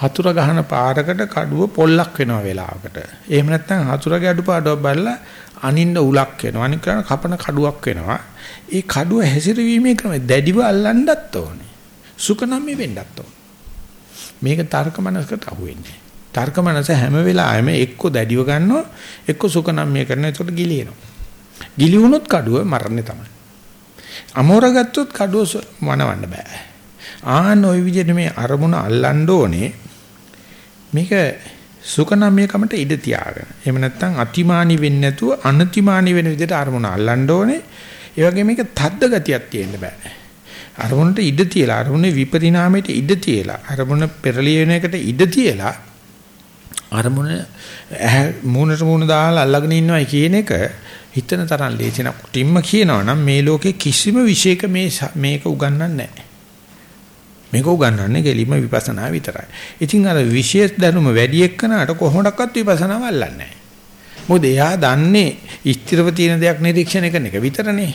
හතුර ගහන පාරකට කඩුව පොල්ලක් වෙනවා වෙලාවකට. එහෙම නැත්නම් හතුරගේ අඩුපාඩුවක් බලලා අනින්න උලක් වෙනවා. අනික කරන කපන කඩුවක් වෙනවා. ඒ කඩුව හැසිරවීමේ ක්‍රමය දැඩිව අල්ලන්නත් ඕනේ. සුකනම්ය වෙන්නත් ඕනේ. මේක තර්ක මනසකට අහුවෙන්නේ. තර්ක මනස හැම වෙලාවෙම එක්ක දැඩිව ගන්නවා එක්ක සුකනම්ය කරනවා. ඒකට ගිලිනවා. ගිලි වුණොත් කඩුව මරන්නේ තමයි. අමෝර ගත්තොත් කඩුව වනවන්න බෑ. ආන්න ওই විදිහට මේ අරමුණ අල්ලන්න ඕනේ. මේක සුකනම්යකමට ඉඩ තියාගෙන. එහෙම නැත්නම් අතිමානි වෙන්නේ නැතුව අනතිමානි වෙන විදිහට අරමුණ අල්ලන්න ඕනේ. ඒ වගේ මේක තද්ද ගතියක් තියෙන්න බෑ. අරමුණට ඉඩ තියලා අරමුණේ විපරිණාමයට ඉඩ තියලා අරමුණ පෙරලිය වෙන එකට ඉඩ තියලා අරමුණ මූණට මූණ දාලා අල්ලගෙන ඉන්නවයි කියන එක හිතන තරම් ලේසි නක් ටිම්ම කියනවා නම් මේ ලෝකේ කිසිම විශේෂක මේ මේක උගන්වන්නේ නැහැ. මේක උගන්වන්නේ ගෙලිම විපස්සනා විතරයි. ඉතින් අර විශේෂ දැනුම වැඩි එක්කනට කොහොමඩක්වත් විපස්සනාව අල්ලන්නේ නැහැ. මොකද එයා දන්නේ ස්ථිරව තියෙන දෙයක් නිරීක්ෂණය කරන එක විතරනේ.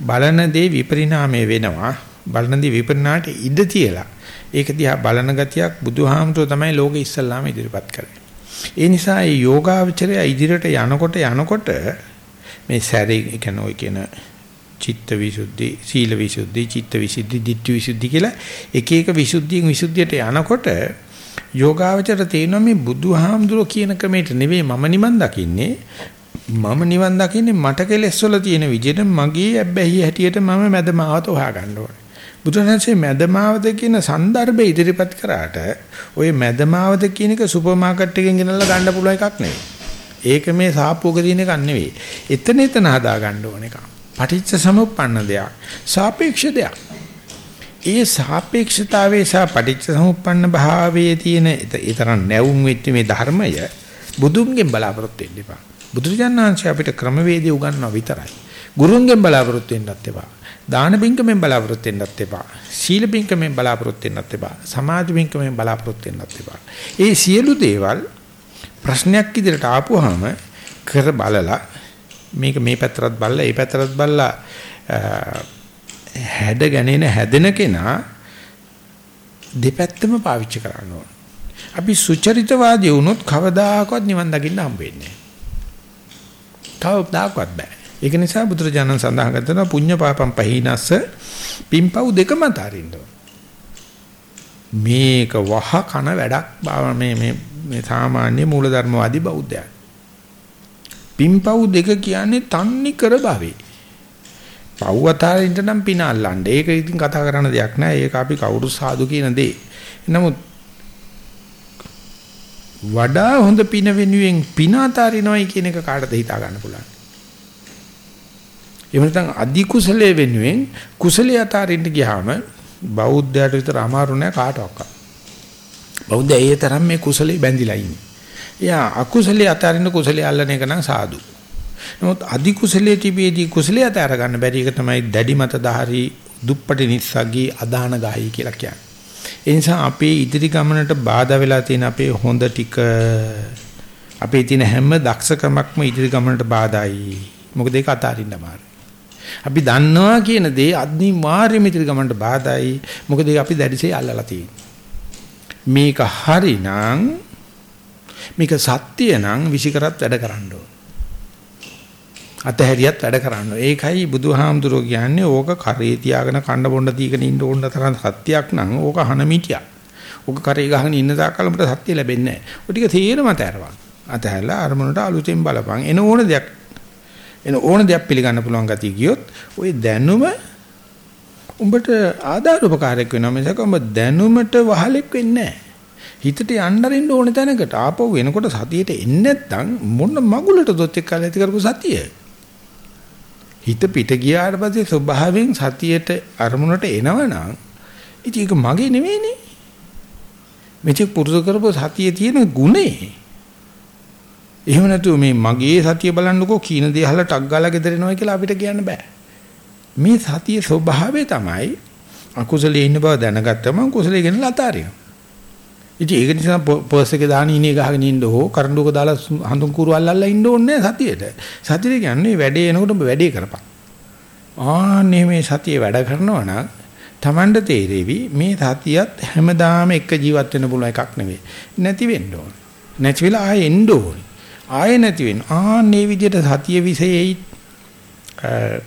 බලන දේ විපරිණාමය වෙනවා. බලන දේ විපරිණාමයට ඉඩ තියලා. ඒක දිහා බලන ගතියක් බුදුහාමුදුරුවෝ තමයි ලෝකෙ ඉස්සල්ලාම ඉදිරිපත් කරන්නේ. ඒ නිසා මේ යෝගාවචරය ඉදිරියට යනකොට යනකොට මේ සැරේ කියන ඔය කියන චිත්ත විසුද්ධි, සීල විසුද්ධි, චිත්ත විසුද්ධි, ditthi විසුද්ධි කියලා එක එක විසුද්ධියෙන් විසුද්ධියට යනකොට යෝගාවචර තේනවා මේ බුදුහාමුදුරුවෝ කියන ක්‍රමයට නෙවෙයි මම නිවන් දකින්නේ මම නිවන් දකින්නේ මට කෙලෙස් වල තියෙන විදිහට මගේ ඇබ්බැහි හැටියට මම මැදමාවත හොයා ගන්න ඕනේ. බුදුහන්සේ මැදමාවත කියන સંદર્ભය ඉදිරිපත් කරාට ওই මැදමාවත කියන එක සුපර් මාකට් එකෙන් ගෙනල්ලා ගන්න පුළුවන් එකක් නෙවෙයි. ඒක මේ සාප්පුවක තියෙන එකක් නෙවෙයි. එතන එතන හදා ගන්න ඕන එකක්. පටිච්ච සමුප්පන්න දෙයක්. සාපේක්ෂ දෙයක්. ඒ සාපේක්ෂතාවයේ සහ පටිච්ච සමුප්පන්න භාවයේ තියෙන ඒ තරම් නැවුම් වෙච්ච මේ ධර්මය බුදුන්ගෙන් බලාපොරොත්තු වෙන්න එපා. බුදුරජාණන් වහන්සේ අපිට ක්‍රමවේදය උගන්වනවා විතරයි. ගුරුන්ගෙන් බලාපොරොත්තු වෙන්නත් එපා. දාන බින්කමෙන් බලාපොරොත්තු වෙන්නත් එපා. සීල බින්කමෙන් බලාපොරොත්තු වෙන්නත් එපා. සමාධි බින්කමෙන් බලාපොරොත්තු වෙන්නත් එපා. ඒ සියලු දේවල් ප්‍රශ්නයක් ඉදිරියට ආපුවාම කර බලලා මේක මේ පැත්තටත් බලලා ඒ පැත්තටත් බලලා හැඩ ගැනීම හැදෙන කෙනා දෙපැත්තම පාවිච්චි කරන්න ඕන. අපි සුචරිතවාදී වුණොත් කවදාකවත් නිවන් දකින්න හම්බ වෙන්නේ නැහැ. කවදාකවත් බෑ. ඒක නිසා බුදුරජාණන් සඳහන් කරනවා පුඤ්ඤ පාපම් පහිනස්ස පිම්පව් දෙකම අතරින්න මේක වහ කන වැඩක් මේ මේ මේ සාමාන්‍ය මූලධර්මවාදී බෞද්ධයන්. පිම්පව් දෙක කියන්නේ තන්නි කර භවේ. පව් අතරින්ට නම් පින අල්ලන්න. ඒක ඉතින් කතා කරන්න දෙයක් නෑ. ඒක අපි කවුරු සාදු කියන දේ. නමුත් වඩා හොඳ පින වෙනුවෙන් පින අතරිනවයි කියන එක කාටද හිතා ගන්න පුළුවන්. එහෙම නැත්නම් අධි කුසලයේ වෙනුවෙන් කුසලයේ අතරින්ට ගියාම බෞද්ධයට විතර අමාරු නෑ කාටවත්. බෞද්ධ ඒ තරම් මේ කුසලේ බැඳිලා ඉන්නේ. එයා අකුසලයේ අතාරින්න කුසලයේ අල්ලන එක නම් සාදු. නමුත් අධි කුසලයේ තිබේදී කුසලයේ අතාර ගන්න බැරි එක තමයි දැඩි මත දහරි දුප්පටි නිස්සග්ගී අදාන ගායි කියලා කියන්නේ. ඒ නිසා අපේ ඉදිරි ගමනට බාධා වෙලා තියෙන අපේ හොඳ ටික අපේ තියෙන හැම දක්ෂකමක්ම ඉදිරි ගමනට බාධායි. මොකද ඒක අතාරින්න අමාරුයි. අපි දන්නවා කියන දේ අනිවාර්යයෙන්ම ඉදිරි ගමනට බාධායි. මොකද ඒක අපි දැඩිසේ අල්ලලා තියෙන්නේ. මේක හරිනම් මේක සත්‍ය නම් විසිකරත් වැඩ කරන්න ඕන. අතහැරියත් වැඩ කරන්න. ඒකයි බුදුහාමුදුරුවෝ කියන්නේ ඕක කරේ තියාගෙන කන්න බොන්න දීගෙන ඉන්න ඕන තරම් සත්‍යයක් නම් ඕක හන මිටියක්. ඕක කරේ ගහගෙන ඉන්න තාක්කල් අපිට සත්‍ය ලැබෙන්නේ නැහැ. ඔය ටික තේරම අතහැරවන්. අතහැරලා අරමුණට අලුතෙන් බලපන්. එන ඕන දෙයක් එන ඕන දෙයක් පිළිගන්න පුළුවන් ගතිය ගියොත් ওই දැනුම උඹට ආදාර උපකාරයක් වෙනවා මිසක උඹ දැනුමට වහලෙක් වෙන්නේ නැහැ. හිතට යන්නරින්න ඕන තැනකට ආපහු වෙනකොට සතියට එන්නේ නැත්නම් මොන මගුලට දොත් එක්ක ඇති කරපු සතිය. හිත පිට ගියාට පස්සේ ස්වභාවයෙන් සතියට අරමුණට එනවනම් ඉතින් ඒක මගේ නෙවෙයිනේ. මෙතෙක් පුරුදු කරපු සතියේ තියෙන ගුණේ. එහෙම නැතුව මේ මගේ සතිය බලන්නකෝ කීන දේ අහලා ටක් ගාලා ගෙදරනවා කියලා අපිට කියන්න බෑ. මේ සතියේ ස්වභාවය තමයි අකුසලයේ ඉන්න බව දැනගත්තම කුසලයේ ගෙනලා අතාරිනවා. ඉතින් ඒක නිසා පර්ස් එකේ දාන ඉනේ ගහගෙන ඉන්න ඕ කරඬුවක දාලා හඳුන් කුරු අල්ලලා ඉන්න ඕනේ සතියේට. සතියේ කියන්නේ වැඩේ එනකොට ඔබ වැඩේ කරපන්. ආන්නේ මේ සතියේ වැඩ කරනවා නම් Tamanda තේරෙවි මේ සතියත් හැමදාම එක ජීවත් වෙන්න පුළුවන් එකක් නෙවෙයි. නැති වෙන්න ඕනේ. නැති වෙලා ආයෙ එන්න ඕනේ. ආයෙ නැති වෙන්න. ආන්නේ විදිහට සතිය විශේෂයි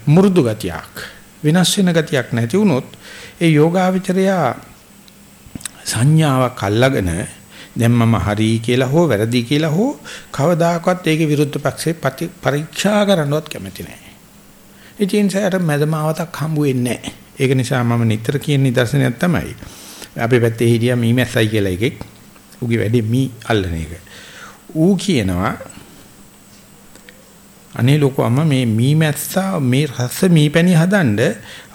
මුරුදු ගතියක් වෙනස් වෙන ගතියක් නැති වුණොත් ඒ යෝගාවචරයා සංඥාවක් අල්ලගෙන දැන් මම හරි කියලා හෝ වැරදි කියලා හෝ කවදාකවත් ඒකේ විරුද්ධ පැත්තේ පරීක්ෂා කරන්නවත් කැමති නැහැ. ඉතින් සෑයට මැදමාවතක් හම්බ වෙන්නේ නැහැ. ඒක නිසා මම නිතර කියන නිදර්ශනයක් තමයි අපේ පැත්තේ හිටියා මීමැස්සයි කියලා එකෙක්. උගේ වැඩේ මී අල්ලන එක. ඌ කියනවා අනේ ලොකෝම මේ මීමැස්සා මේ රස මීපැණි හදන්න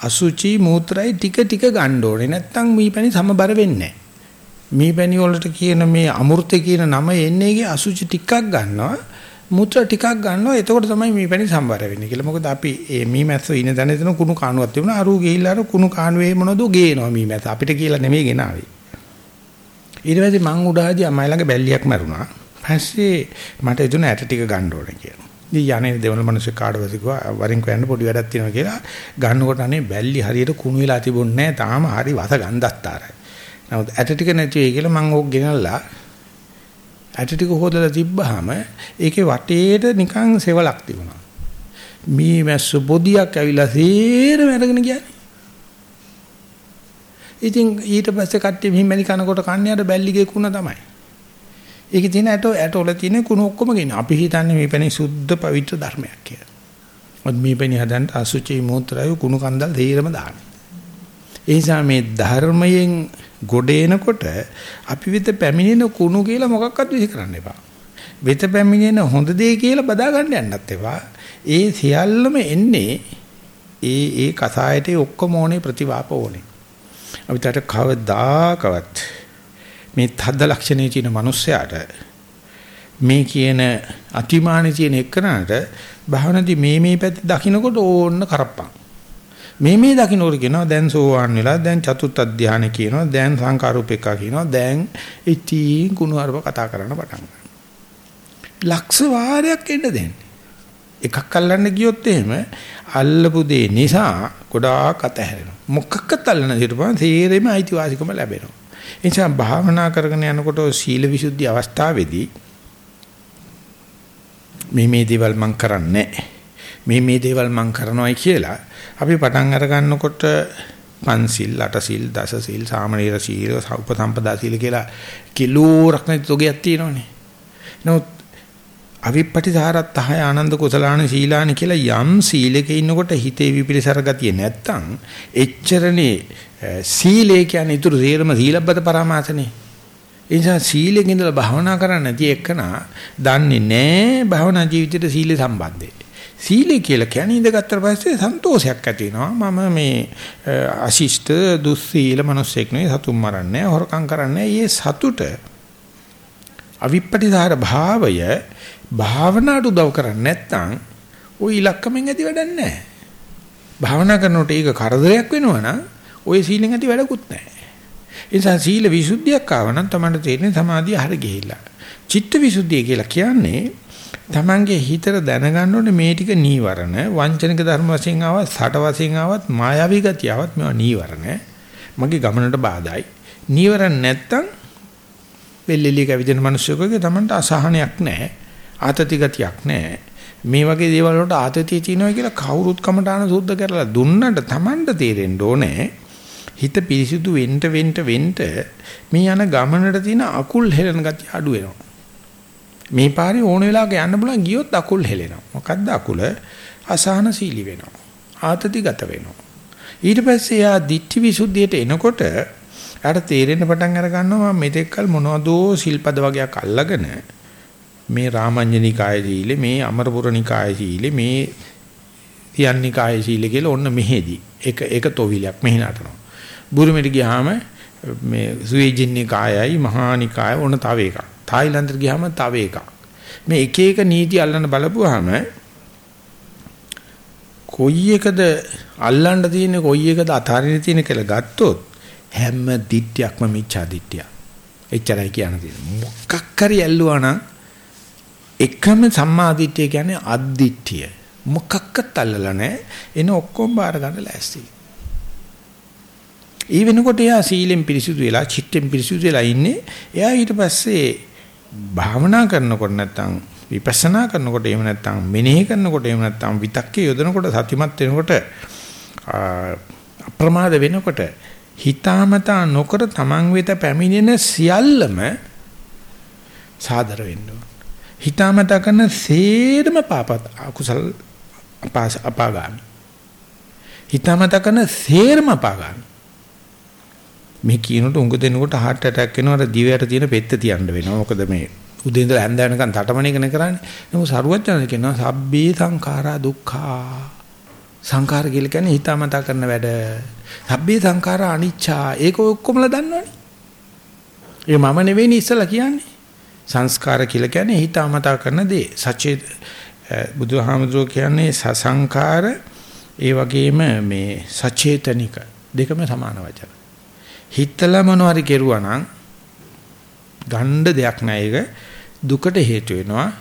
අසුචි මූත්‍රායි ටික ටික ගන්න ඕනේ. නැත්නම් මීපැණි සමබර වෙන්නේ නැහැ. මීපැණි වලට කියන මේ අමෘතේ කියන නම එන්නේගේ අසුචි ටිකක් ගන්නවා. මූත්‍රා ටිකක් ගන්නවා. එතකොට තමයි මීපැණි සමබර වෙන්නේ කියලා. මොකද අපි මේ මීමැස්ස ඉන දැන එතන කුණු කාණුවක් තිබුණා. අරු ගිහිල්ලා අර කුණු කාණුවේ මොනවද ගේනවා මීමැස්ස අපිට කියලා නෙමෙයි ගෙනාවේ. ඊට පස්සේ මං උඩාදී අම්මයි ළඟ බැල්ලියක් මරුණා. පස්සේ මට එදුන ඇට ටික ගන්න ඕනේ කියලා ඉතින් යන්නේ දෙවන මිනිස්සු කාඩවස කිව්වා වරින් කොයන්න පොඩි වැඩක් තියෙනවා කියලා ගන්නකොට අනේ බැල්ලි හරියට කුණු වෙලා තිබුණේ නැහැ තාම හරි වස ගන්ධස්තරයි. නමුත් ඇට ටික නැති වෙයි කියලා මම ඕක ගෙනල්ලා ඇට ටික හොදලා තිබ්බහම ඒකේ වටේට නිකන් සෙවලක් තිබුණා. මී මැස්ස පොදියක් ඇවිල්ලා සේරම අරගෙන ගියා. ඉතින් ඊට පස්සේ කට්ටිය මෙහිමැලි කනකොට කන්නේ අර බැල්ලිගේ කුණ තමයි. ඒකේ තියෙන ඇට ඇටවල තියෙන කුණු ඔක්කොම ගෙන. අපි හිතන්නේ මේ පැණි සුද්ධ පවිත්‍ර ධර්මයක් කියලා. මොකද මේ පැණි හදන්න අසුචි මූත්‍රාය කුණු කන්දල් දෙයරම දාන. ඒ නිසා මේ ධර්මයෙන් ගොඩ එනකොට අපි වෙත පැමිණෙන කුණු කියලා මොකක්වත් විසි කරන්න එපා. වෙත පැමිණෙන හොඳ දේ කියලා බදා ගන්න යන්නත් එපා. ඒ සියල්ලම එන්නේ ඒ ඒ කසායට ඔක්කොම ඕනේ ප්‍රතිවාප ඕනේ. අපිට කවදාකවත් මේ තද්ද ලක්ෂණේ තියෙන මිනිස්සයාට මේ කියන අතිමානි තියෙන එකනට භාවනාදී මේ මේ පැත්ත දකින්නකොට ඕන්න කරප්පන්. මේ මේ දකින්නකොට කියනවා දැන් සෝවාන් වෙලා දැන් චතුත් අධ්‍යාන කියනවා දැන් සංකාරූපේකා කියනවා දැන් ඉතින් කුණුහරුප කතා කරන්න පටන් ලක්ෂ වාරයක් එන්න දෙන්නේ. එකක් අල්ලන්න ගියොත් එහෙම අල්ලපු දේ නිසා ගොඩාක් අතහැරෙනවා. මොකක්වත් අල්ලන හිටපන් තේරෙම අයිතිවාසිකම ලැබෙනවා. ඒ නිසා භාවනා කරගෙන යනකොට සීල විසුද්ධි අවස්ථාවේදී මේ මේ දේවල් මම කරන්නේ මේ මේ දේවල් මම කරනවායි කියලා අපි පටන් අර ගන්නකොට පන්සිල් අටසිල් දසසිල් සාමණේර සීල උපසම්පදා සීල කියලා කිලෝරක් නැති තෝගයක් තියෙනවනේ. නමුත් අවිප්පටිසාරත් තහය ආනන්ද කුසලාන සීලාන කියලා යම් සීලක ඉන්නකොට හිතේ විපිලිසර ගතිය නැත්තම් එච්චරනේ සීලේ කියන්නේ ඊටු සේරම සීලබ්බත පරමාසනේ. ඒ නිසා සීලෙන් ඉඳලා භාවනා කරන්න නැති එකනා දන්නේ නැහැ භාවනා ජීවිතේට සීලේ සම්බන්ධය. සීලය කියලා කියන්නේ ඉඳගත්තට පස්සේ සන්තෝෂයක් ඇති වෙනවා. මම මේ අශිෂ්ට දුස්සීල මිනිස්සෙක් නෙවෙයි සතුම් මරන්නේ හොරකම් කරන්නේ. මේ සතුට අවිප්පටිසාර භාවය භාවනාවට උදව් කරන්නේ නැත්නම් ওই ඉලක්කමෙන් ඇති වැඩක් නැහැ. භාවනා කරනකොට ඒක කරදරයක් වෙනවා නම් ওই සීලෙන් ඇති වැඩකුත් නැහැ. ඒ නිසා සීල විසුද්ධියක් ආව නම් තමයි තේරෙන්නේ සමාධිය හරිය ගිහිල්ලා. චිත්ත විසුද්ධිය කියලා කියන්නේ තමන්ගේ හිතට දැනගන්න ඕනේ මේ ටික නීවරණ වංචනික ධර්ම වශයෙන් ආවත් සට වශයෙන් ආවත් මායාවී ගතිය ආවත් මේවා නීවරණ මගේ ගමනට බාධායි නීවරණ නැත්තම් වෙල්ලෙලි කවිදෙන මිනිස්සුකගේ තමන්ට අසහනයක් නැහැ ආතති ගතියක් නැහැ මේ වගේ දේවල් වලට ආතතිය තියෙනවා කියලා කවුරුත් කමටාන සුද්ධ කරලා දුන්නට තමන්ට තේරෙන්න ඕනේ හිත පිරිසිදු වෙන්න වෙන්න වෙන්න මේ යන ගමනට තියෙන අකුල් හෙලන ගතිය අඩු වෙනවා. මේ පාරේ ඕන වෙලාවක යන්න බලන් ගියොත් අකුල් හෙලෙනවා. මොකද්ද අකුල? අසහනශීලී වෙනවා. ආතතිගත වෙනවා. ඊට පස්සේ යා ditthi visuddhiyට එනකොට යාට තේරෙන්න පටන් අර ගන්නවා මම මෙතෙක්කල් මොනවදෝ සිල්පද වගේක් අල්ලගෙන මේ රාමඤ්ඤනිකාය සීලේ මේ අමරපුරනිකාය සීලේ මේ තියන්නිකාය සීලේ කියලා ඔන්න මෙහෙදි එක එක තොවිලයක් මෙහි නටනවා බුරුමෙට ගියාම මේ සුවේජින්නිකායයි මහානිකාය ඕන තව එකක්. තායිලන්තෙට ගියාම තව එකක්. මේ එක එක නීති අල්ලන්න බලපුවාම කොයි එකද අල්ලන්න තියෙන්නේ කොයි එකද අතාරින්න තියෙන්නේ කියලා ගත්තොත් හැම දිට්ඨියක්ම මිච්ඡා දිට්ඨිය. එච්චරයි කියන්න තියෙන්නේ. මොකක් හරි ඇල්ලුවා නම් එකම සම්මා දිට්ඨිය කියන්නේ අද්දිට්ඨිය. මොකක්වත් අල්ලලා නැහැ. එන ඔක්කොම බාර ගන්න ලෑස්ති. ඒ වෙනකොට එයා සීලෙන් පිරිසුදු වෙලා, චිත්තෙන් පිරිසුදු වෙලා ඉන්නේ. එයා ඊට පස්සේ භාවනා කරනකොට නැත්තම් විපස්සනා කරනකොට එහෙම නැත්නම් මෙනෙහි කරනකොට එහෙම නැත්නම් විතක්කේ යොදනකොට සතිමත් වෙනකොට අප්‍රමාද වෙනකොට හිතාමතා නොකර තමන් වෙත පැමිණෙන සියල්ලම සාදර වෙන්න ඕන. හිතාමතා කරන සේරම පාපත් අකුසල අපාගාමි. හිතාමතා කරන සේරම අපාගාමි. මේ කියනකොට උඟ දෙනකොට heart attack වෙනවට දිවයට තියෙන පෙත්ත තියන්න වෙනවා. මොකද මේ උදේ ඉඳලා හැන්ද වෙනකන් තටමන එකනේ කරන්නේ. නමුත් සරුවච්චන්ද කියනවා සබ්බේ සංඛාරා දුක්ඛා. සංඛාර කියලා කියන්නේ හිතාමතා කරන වැඩ. සබ්බේ සංඛාරා අනිච්චා. ඒක ඔක්කොමලා දන්නවනේ. ඒ මම නෙවෙයි ඉස්සලා කියන්නේ. සංස්කාර කියලා කියන්නේ හිතාමතා කරන දේ. සචේ බුදුහාමුදුරුවෝ කියන්නේ සසංකාර ඒ වගේම මේ සචේතනික දෙකම සමාන වචන. හිතලා මොනවාරි කෙරුවා නම් ගණ්ඩ දෙයක් නැහැ ඒක දුකට hේතු වෙනවා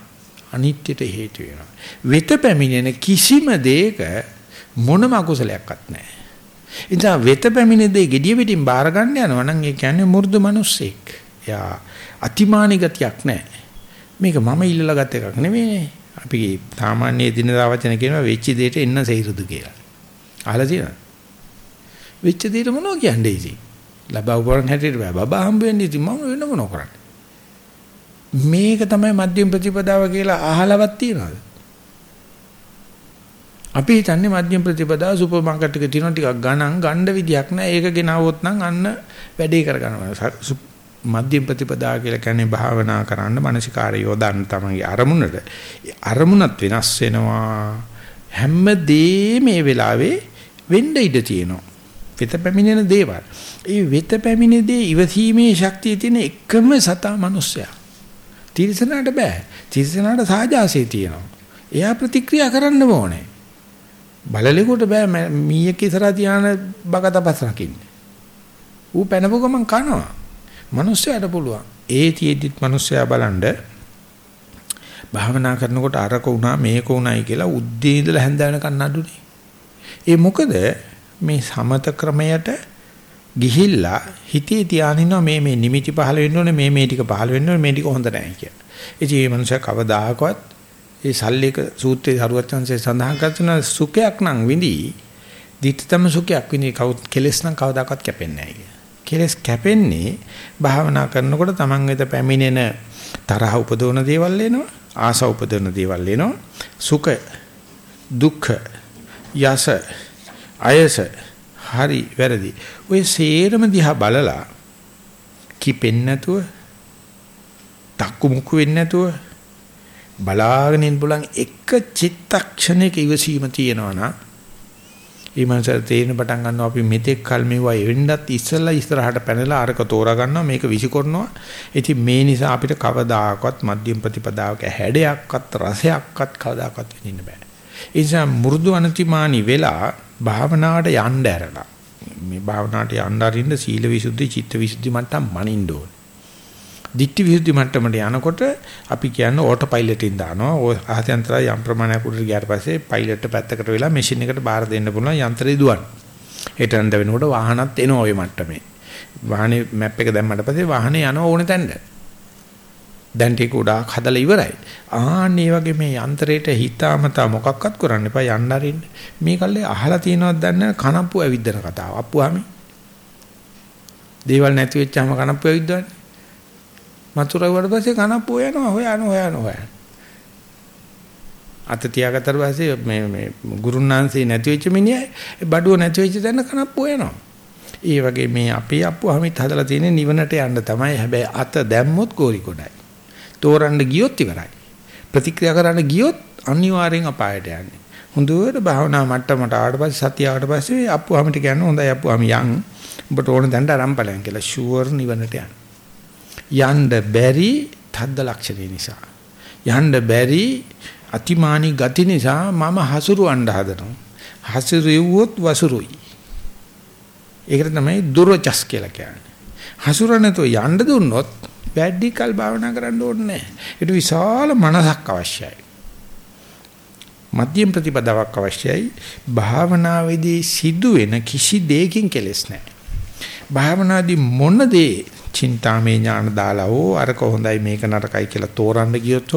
අනිත්‍යට හේතු වෙනවා. වෙත පැමිණෙන කිසිම දෙයක මොනම අකුසලයක්වත් නැහැ. ඉතින් වෙත පැමිණෙන දේ gediya පිටින් බාර ගන්න යනවා නම් ඒ කියන්නේ මු르දු මිනිස්සෙක්. එයා අතිමානී ගතියක් නැහැ. මේක මම ඉල්ලලා ගත් එකක් නෙමෙයි. අපි සාමාන්‍ය දිනදා වචන කියනවා වෙච්ච දෙයට එන්න සෙයිරුදු කියලා. අහලා තියෙනවද? වෙච්ච දෙයට මොනව කියන්නේ ඉතින්? ලබා උපරන් හැටියට බෑ. බබා හම්බ වෙන්නේ ඉතින් මම වෙන මොනව කරන්නේ? මේක තමයි මධ්‍යම ප්‍රතිපදාව කියලා අහලවත් තියනවාද? අපි හිතන්නේ මධ්‍යම ප්‍රතිපදාව සුපර් මාකට් එකේ තියෙන ටිකක් ගණන් ගණ්ඩ විදියක් නෑ. ඒක ගෙනාවොත් නම් අන්න වැඩේ කරගන්නවා. මධ්‍යම ප්‍රතිපදාව කියලා කියන්නේ භාවනා කරන්න මානසිකාරය යොදන්න තමයි අරමුණට. අරමුණත් වෙනස් වෙනවා. හැමදේම මේ වෙලාවේ වෙන්න ඉඩ තියෙනවා. වෙත පැමිණෙන දේවල්. ඒ වෙත පැමිණෙන දේ ඉවසීමේ ශක්තිය තියෙන එකම සතා මිනිස්සයා. තිරිසනාට බෑ. තිරිසනාට සාජාසය තියෙනවා. එයා ප්‍රතික්‍රියා කරන්න ඕනේ. බලලෙකුට බෑ මීයක් ඉස්සරහ තියාන බගතපස් රකින්න. ඌ පැනපු ගමන් කනවා. මිනිස්සයාට පුළුවන්. ඒ තියෙද්දිත් මිනිස්සයා බලන්න භාවනා කරනකොට අරක උනා මේක උනායි කියලා උද්දී ඉඳලා හැන්ද වෙනකන් නඩුනේ. ඒ මොකද මේ සමත ක්‍රමයට ගිහිල්ලා හිතේ තියානිනවා මේ මේ නිමිති පහළ වෙන්න ඕනේ මේ මේ ටික පහළ වෙන්න ඕනේ මේ ටික හොඳ නැහැ කියලා. ඉතින් මේ මනුස්සයා කවදාකවත් ඒ සල්ලේක සූත්‍රයේ හරුවචන්සේ සඳහන් කරන සුඛයක් නම් විඳි දිත්තම සුඛයක් විඳි කවුත් කෙලස් නම් කවදාකවත් කැපෙන්නේ නැහැ කෙලස් කැපෙන්නේ භාවනා කරනකොට Taman වෙත පැමිණෙන තරහ උපදවන දේවල් එනවා ආස උපදවන දේවල් එනවා සුඛ දුක්ඛ යස අයස හරි වැරදි. ඔය සේරම දිහා බලලා කිපෙන්නේ නැතුව, තක්කු මුක්කු වෙන්නේ නැතුව බලාගෙන ඉන්න පුළුවන් එක චිත්තක්ෂණයක ඉවසීම තියෙනවා නම් ඒ මනසට තේරෙන පටන් ගන්නවා අපි මෙතෙක් කල් මේවා එවෙන්නත් ඉස්සෙල්ලා ඉස්සරහට පැනලා අරක තෝරා ගන්නවා මේක විසිකරනවා ඉතින් මේ නිසා අපිට කවදාකවත් මධ්‍යම ප්‍රතිපදාවක හැඩයක්වත් රසයක්වත් කවදාකවත් විඳින්න බෑ ඒ නිසා මෘදු අනතිමානි වෙලා භාවනාවට යන්න ඇරලා මේ භාවනාවට යන්න අරින්න සීල විසුද්ධි චිත්ත විසුද්ධි මට්ටම් මනින්න ඕන. දිට්ඨි විසුද්ධි මට්ටමට යනකොට අපි කියන්නේ ඕටෝ පයිලට් එකෙන් දානවා. ඔය ආහතයන්තර යම් ප්‍රමාණයක් උඩට ගියාට පස්සේ පයිලට් පැත්තකට වෙලා මැෂින් එකට බාර දෙන්න පුළුවන් යන්ත්‍රය දුවන. ඒතරන්ද වෙනකොට වාහනත් එනවා ওই මට්ටමේ. වාහනේ මැප් එක දැම්මට පස්සේ වාහනේ යනවා ඕනේ තැනට. දැන් ටික උඩක් හදලා ඉවරයි. ආන්නේ වගේ මේ යන්ත්‍රයට හිතාමතා මොකක්වත් කරන්න එපා යන්න අරින්න. මේ කල්ලේ අහලා තියෙනවද දන්නේ කනප්පු ඇවිද්දන කතාව. අප්පුවාමි. දේවල් නැති වෙච්චාම කනප්පු ඇවිද්දවන්නේ. මතුරුවට පස්සේ කනප්පු යනවා හොයන හොයන හොයන. අත තියාගත්තට පස්සේ මේ මේ ගුරුනාන්සේ නැති වෙච්ච මිනිහා බඩුව නැති වෙච්ච තැන කනප්පු යනවා. ඒ වගේ මේ අපේ අප්පුවාමිත් හදලා තියෙන නිවනට යන්න තමයි. හැබැයි අත දැම්මොත් කෝරි කොටයි. තෝරන්න ගියොත් ඉවරයි. ප්‍රතික්‍රියා කරන්න ගියොත් අනිවාර්යෙන් අපායට යන්නේ. හොඳට භාවනා මට්ටමට ආවට පස්සේ සතිය ආවට පස්සේ අප්පුවාමිට කියන්නේ හොඳයි අප්පුවාමි යන් උඹට ඕන දැන්ට ආරම්භලයන් කියලා ෂුවර් නිවනට යන්න. යන්න බැරි තද්ද ලක්ෂණේ නිසා. යන්න බැරි අතිමානී ගති නිසා මම හසුරුවන්න හදනවා. හසුරුවුවොත් වසුරුයි. ඒකට තමයි දුර්වචස් කියලා කියන්නේ. හසුරනතෝ යන්න දුන්නොත් වැඩි කල් භාවනා කරන්න ඕනේ නැහැ. ඒට විශාල මනසක් අවශ්‍යයි. මධ්‍යම ප්‍රතිපදාවක් අවශ්‍යයි. භාවනාවේදී සිදුවෙන කිසි දෙයකින් කෙලස් නැහැ. භාවනාදී මොන දේ චින්තාමේ ඥාන දාලා ඕ අරක හොඳයි මේක නරකයි කියලා තෝරන්න ගියොත්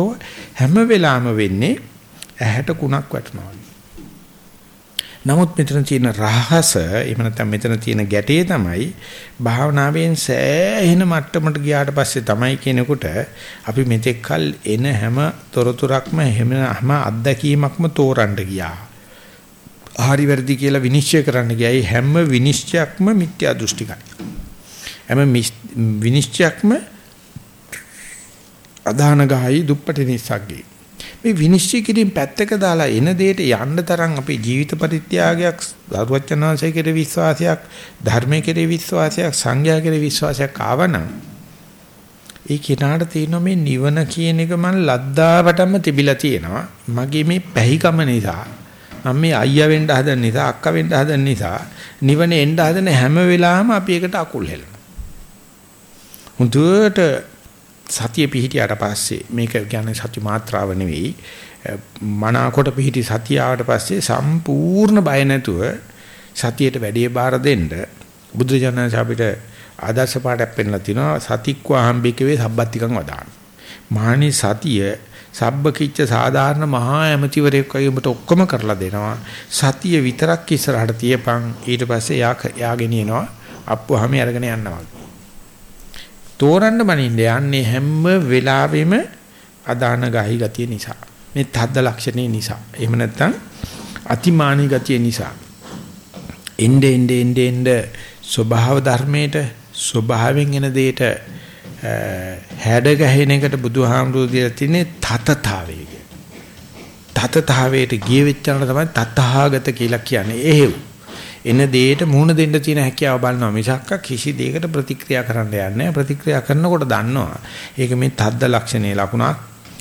හැම වෙලාවෙම වෙන්නේ ඇහැට කුණක් වැටෙනවා. නමුත් මෙතන තියෙන රහස එහෙම නැත්නම් මෙතන තියෙන ගැටේ තමයි භාවනාවෙන් සෑහෙන මට්ටමට ගියාට පස්සේ තමයි කෙනෙකුට අපි මෙතෙක් කල් එන හැම තොරතුරක්ම හැම හැම අත්දැකීමක්ම තෝරන්න ගියා. හරි වැරදි කියලා විනිශ්චය කරන්න ගියයි හැම විනිශ්චයක්ම මිත්‍යා දෘෂ්ටිකයි. හැම විනිශ්චයක්ම අදාන ගහයි දුප්පටි නිසග්ගේ. මේ විනිශ්චය කිරීම පැත්තක දාලා එන දෙයට යන්න තරම් අපේ ජීවිත පරිත්‍යාගයක් දරුවචනාංශය කෙරේ විශ්වාසයක් ධර්මයේ කෙරේ විශ්වාසයක් සංඝයා කෙරේ විශ්වාසයක් ආවනම් ඒ කෙනාට තියෙන මේ නිවන කියන එක මන් ලද්දාවටම තිබිලා තියෙනවා මගේ මේ පැහිකම නිසා මම මේ අයියා වෙන්න හදන නිසා අක්කා වෙන්න හදන නිසා නිවන එන්න හදන හැම වෙලාවෙම අපි ඒකට අකුල් හෙලනවා හුදුවට සතිය පිහිටියට පස්සේ මේක කියන්නේ සති මාත්‍රාව නෙවෙයි මනාකොට පිහිටි සතිය ආවට පස්සේ සම්පූර්ණ බය නැතුව සතියට වැඩි බාර දෙන්න බුදුජානක අපිට ආදර්ශ පාඩයක් පෙන්නලා තිනවා සතික්වා හම්බිකවේ සබ්බත්තිකං වදාන. මහණි සතිය සබ්බකිච්ච සාධාරණ මහා ඇමතිවරයෙක් වගේ උඹට ඔක්කොම කරලා දෙනවා. සතිය විතරක් ඉස්සරහට තියපන් ඊට පස්සේ යා යා ගෙනියනවා අප්පුවාම අරගෙන යනවා. තෝරන්න බනින්න යන්නේ හැම වෙලාවෙම අදාන ගහයි ගතිය නිසා. මේ තද්ද ලක්ෂණේ නිසා. එහෙම නැත්නම් අතිමානී ගතිය නිසා. එnde ende ende ende ස්වභාව ධර්මයට ස්වභාවයෙන් එන දෙයට හැඩ ගැහෙන එකට බුදුහාමුදුරුවෝ දීලා තින්නේ තතතාවය කිය. තතතාවයට ගිය වෙච්චාන තමයි තතහාගත කියලා කියන්නේ. එහෙව්. එන දෙයට මුහුණ දෙන්න තියෙන හැකියාව බලනවා. මිසක්ක කිසි දෙයකට ප්‍රතික්‍රියා කරන්න යන්නේ ප්‍රතික්‍රියා කරනකොට දන්නවා. ඒක මේ තද්ද ලක්ෂණේ ලකුණක්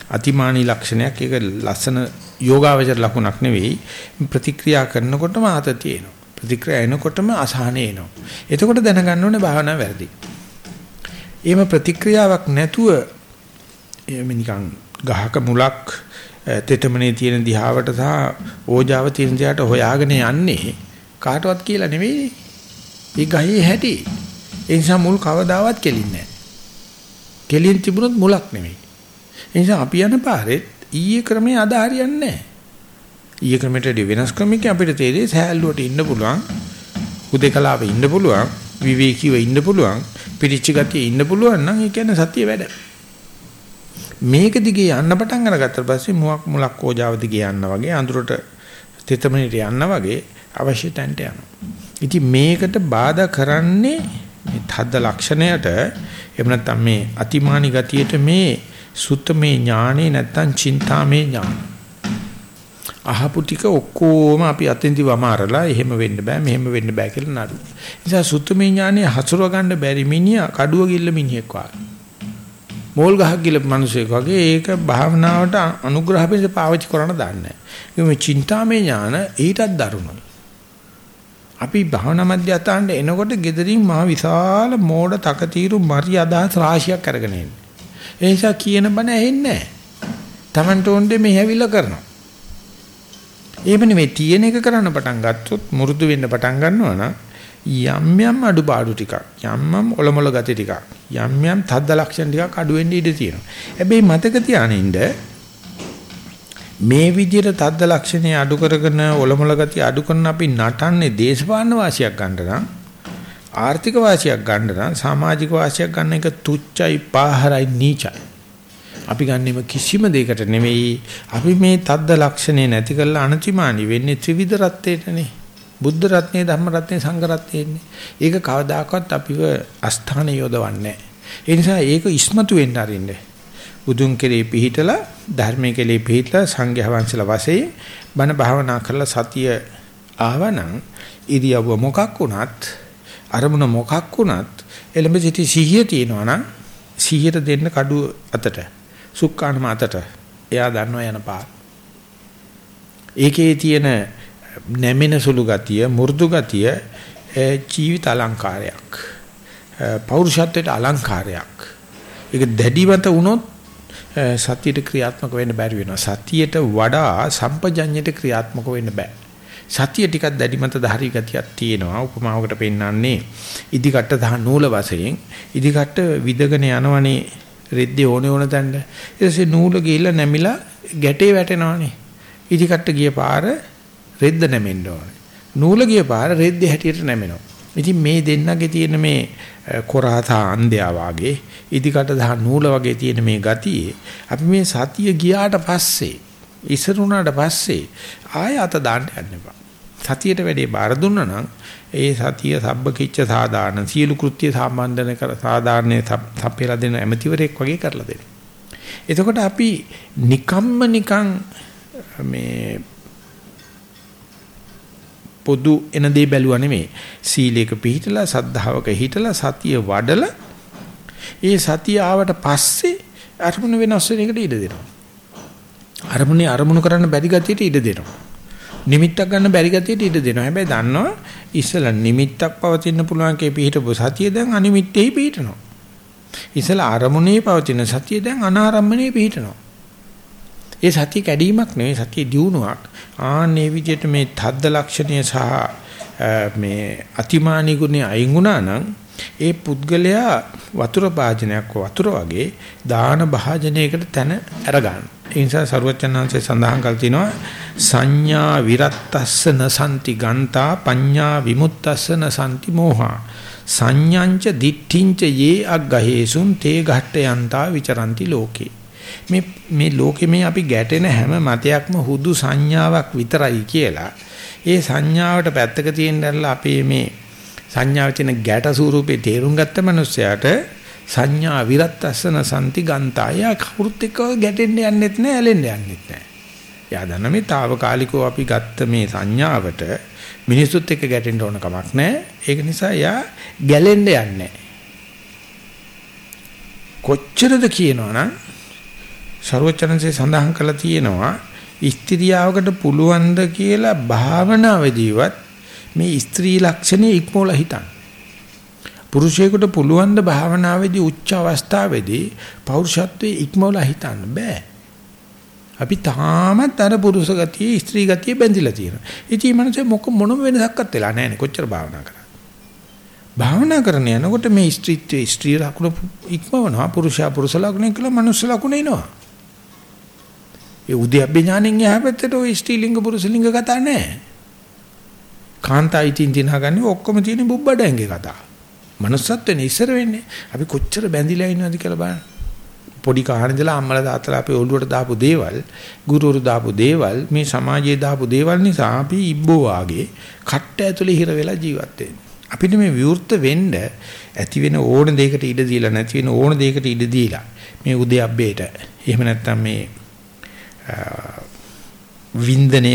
අතිමානී ලක්ෂණයක්. ඒක ලස්සන යෝගාවචර ලකුණක් නෙවෙයි. ප්‍රතික්‍රියා කරනකොටම ආත තියෙනවා. ප්‍රතික්‍රියා එනකොටම අසහන එනවා. එතකොට දැනගන්න ඕනේ භාවනාව වැරදි. එහෙම ප්‍රතික්‍රියාවක් නැතුව එහෙම නිකන් ගහක මුලක් තෙතමනේ තියෙන දිහාවට සහ ඕජාව තියෙන දිහාට හොයාගෙන යන්නේ කාටවත් කියලා නෙවෙයි. ඒ ගහේ හැටි. ඒ නිසා මුල් කවදාවත් කෙලින්නේ නැහැ. කෙලින් තිබුණොත් මුලක් නෙවෙයි. ඒ නිසා අපි යන පාරේ ඊයේ ක්‍රමයේ අද හරියන්නේ නැහැ. ඊයේ ක්‍රමයට වෙනස් ක්‍රමයක අපිට තේරෙයි සෑල්ලුවට ඉන්න පුළුවන්. උදේකලාවේ ඉන්න පුළුවන්. විවේකීව ඉන්න පුළුවන්. පිරිච්ච ගතිය ඉන්න පුළුවන් නම් ඒ කියන්නේ සතිය වැඩ. මේක දිගේ යන්න පටන් අරගත්තට පස්සේ මුවක් මුලක් ඕජාව දිගේ යන්න වගේ අඳුරට තෙතමනට යන්න වගේ අවශ්‍ය තැනට යනවා. ඉතින් මේකට බාධා කරන්නේ මේ තද්ද ලක්ෂණයට එහෙම නැත්නම් මේ අතිමානි ගතියට මේ සුත්තමේ ඥානේ නැත්නම් චින්තාමේ ඥාන. අහපු ටික ඔක්කොම අපි අතෙන්දි වමාරලා එහෙම වෙන්න බෑ මෙහෙම වෙන්න බෑ කියලා නඩු. නිසා සුත්තමේ ඥානේ හසුරව ගන්න බැරි මිනිහා කඩුව ගිල්ල මිනිහෙක් වගේ. මෝල් ගහක් ගිල මිනිසෙක් වගේ ඒක භාවනාවට අනුග්‍රහ පිණිස පාවිච්චි කරන්න දන්නේ නැහැ. මේ චින්තාමේ ඥාන ඊටත් දරුණුයි. අපි භවනා මධ්‍යස්ථානට එනකොට gederin මහ විශාල මෝඩ තකතිරු මරි අදහස් රාශියක් අරගෙන එන්නේ. ඒ නිසා කියන බණ ඇහෙන්නේ නැහැ. Tamanට ඕනේ මේ හැවිලා කරනවා. එහෙම නෙවෙයි තියෙන එක කරන්න පටන් ගත්තොත් මුරුදු වෙන්න පටන් ගන්නවා නම් යම් යම් අඩුපාඩු ටිකක් යම් යම් ඔලොමොල ගති ටිකක් යම් යම් තද්ද ලක්ෂණ ටිකක් අඩු වෙන්න ඉඩ තියෙනවා. හැබැයි මතක තියානින්න මේ විදිහට තද්ද ලක්ෂණේ අඩු කරගෙන ඔලොමල ගතිය අඩු කරන අපි නටන්නේ දේශපාලන වාසියක් ගන්න නම් ආර්ථික වාසියක් ගන්න නම් සමාජික වාසියක් ගන්න එක තුච්චයි පාහරයි නීචයි. අපි ගන්නෙම කිසිම දෙයකට නෙවෙයි අපි මේ තද්ද ලක්ෂණේ නැති කරලා අනතිමානි වෙන්නේ ත්‍රිවිධ රත්නයේටනේ. බුද්ධ රත්නයේ ධම්ම රත්නයේ සංඝ රත්නයේනේ. ඒක කවදාකවත් අපිව අස්ථාන යොදවන්නේ නැහැ. ඒ නිසා ඒක ඉස්මතු වෙන්න අරින්නේ. බුදුන් කෙරේ පිහිටලා ධර්මයේ කෙරේ පිහිටලා සංඝයා වහන්සේලා වශයෙන් බණ භාවනා කරලා සතිය ආවනම් ඉරියව්ව මොකක් වුණත් අරමුණ මොකක් වුණත් එළඹ සිටි සිහිය තියෙනවා නම් සිහියට දෙන්න කඩුව අතට සුක්කානම අතට එයා දන්නවා යන පාර. ඒකේ තියෙන නැමෙන සුළු ගතිය, මෘදු ගතිය ජීවිත අලංකාරයක්. පෞරුෂත්වයට අලංකාරයක්. ඒක දැඩිවත වුණොත් සතියට ක්‍රියාත්මක වෙන්න බැරි වෙනවා. සතියට වඩා සම්පජඤ්ඤයට ක්‍රියාත්මක වෙන්න බෑ. සතිය ටිකක් දැඩිමත ධාරී ගතියක් තියෙනවා. උපමාවකට පෙන්නන්නේ ඉදිකට දහ නූල වශයෙන් ඉදිකට විදගෙන යනවනේ රෙද්දේ ඕනේ ඕන තැනට. ඊට පස්සේ නූල ගිහිල්ලා නැමිලා ගැටේ වැටෙනවනේ. ඉදිකට ගිය පාර රෙද්ද නැමෙන්න ඕනේ. නූල ගිය පාර රෙද්දේ හැටියට නැමෙනවා. ඉතින් මේ දෙන්නගේ තියෙන මේ කොරාතා අන්ධයා වාගේ ඉදිකට දහ නූල වගේ තියෙන මේ ගතියේ අපි මේ සතිය ගියාට පස්සේ ඉසරුණාට පස්සේ ආය අත දාන්න යන්න එපා. සතියට වැඩේ බාර දුන්නා නම් ඒ සතිය සබ්බකිච්ච සාදාන සියලු කෘත්‍ය සම්බන්ධන කර සාධාරණේ තප්පේලා දෙන ඇමතිවරයෙක් වගේ කරලා දෙනවා. එතකොට අපි නිකම්ම නිකං මේ පොදු එන දේ බැලුවා නෙමෙයි. සීලයක පිළිහිටලා සද්ධාවක හිටලා සතිය වඩලා ඒ සතිය ආවට පස්සේ අරමුණ වෙනස් වෙන එකට ඉඩ දෙනවා. අරමුණේ අරමුණු කරන්න බැරි ගතියට ඉඩ දෙනවා. නිමිත්තක් ගන්න බැරි ගතියට ඉඩ දෙනවා. හැබැයි දන්නවා ඉස්සලා නිමිත්තක් පවතින්න පුළුවන් කේ පිහිටපු සතිය දැන් අනිමිත්තෙහි පිහිටනවා. ඉස්සලා අරමුණේ පවතින සතිය දැන් අනාරම්මනේ පිහිටනවා. ඒ සතිය කැඩීමක් නෙවෙයි සතිය දියුණුවක්. ආන්නේ විදිහට මේ තද්ද ලක්ෂණය සහ මේ අතිමානී ගුණය අයින් වුණා නම් ඒ පුද්ගලයා වතුර භාජනයක් වතුර වගේ දාන භාජනයකට තැන අරගන්න. ඒ නිසා සරුවචනාංශය සඳහන් කළ තිනවා සංඥා විරත්තස්ස නසන්ති ගන්තා පඤ්ඤා විමුක්තස්ස නසන්ති මෝහා සංඥංච දිට්ඨිංච යේ අග්ගහේසුන් තේ ඝට්ට යන්තා විචරಂತಿ ලෝකේ මේ මේ ලෝකෙ මේ අපි ගැටෙන හැම මතයක්ම හුදු සංඥාවක් විතරයි කියලා ඒ සංඥාවට පැත්තක තියෙනදල්ලා අපේ මේ සංඥාව තියෙන ගැට ස්වරූපේ තේරුම් ගත්ත මනුස්සයාට සංඥා විරත්තසන සම්ති ගන්තාය කවුරුත් එක්ක ගැටෙන්න යන්නෙත් නෑ ඇලෙන්න යන්නෙත් නෑ. යා දන්න මේ తాවකාලිකව අපි ගත්ත මේ සංඥාවට මිනිසුත් එක්ක ගැටෙන්න ඕන කමක් නෑ. ඒක නිසා යා ගැලෙන්න යන්නේ කොච්චරද කියනවනම් ਸਰවචනසේ සඳහන් කළා තියෙනවා ස්ත්‍රියාවකට පුළුවන් ද කියලා භාවනාවේදීවත් මේ ස්ත්‍රී ලක්ෂණේ ඉක්මෝලා හිතන්න. පුරුෂයෙකුට පුළුවන් ද භාවනාවේදී උච්ච අවස්ථාවේදී පෞරුෂත්වයේ ඉක්මෝලා හිතන්න බෑ. අපි තාමත් අර පුරුෂ ගතිය ස්ත්‍රී ගතිය බැඳිලා තියෙනවා. ඉතින් මනසේ මොක මොනම වෙනසක්වත් වෙලා නැහැ නේ කොච්චර භාවනා කරා. භාවනා කරන යනකොට මේ ස්ත්‍රීත්වයේ ස්ත්‍රී ලක්ෂණ ඉක්මවනවා පුරුෂයා පුරුෂ ලක්ෂණ කියලා මනුස්ස ලක්ෂණ එනවා. ඒ උද්‍යප්ප ඥාණයෙන් එහා පැත්තට ওই ස්ත්‍රීලිංග පුරුෂලිංග කතා නැහැ. කාන්තායිතින් දිනහගන්නේ ඔක්කොම තියෙන බුබ්බඩැංගේ කතා. manussත්වෙනේ ඉස්සර වෙන්නේ. අපි කොච්චර බැඳිලා ඉන්නවද කියලා බලන්න. පොඩි කාහන ඉඳලා අම්මලා තාත්තලා අපේ ඔළුවට දාපු දේවල්, ගුරුවරු දාපු දේවල්, මේ සමාජයේ දාපු දේවල් නිසා අපි ඉබ්බෝ වාගේ කට්ට ඇතුලේ හිර වෙලා ජීවත් අපිට මේ විවෘත වෙන්න ඇති වෙන ඕන දෙයකට ඉඩ දීලා නැති වෙන ඕන දෙයකට ඉඩ දීලා මේ උදේ අබ්බේට එහෙම නැත්නම් මේ වින්දනය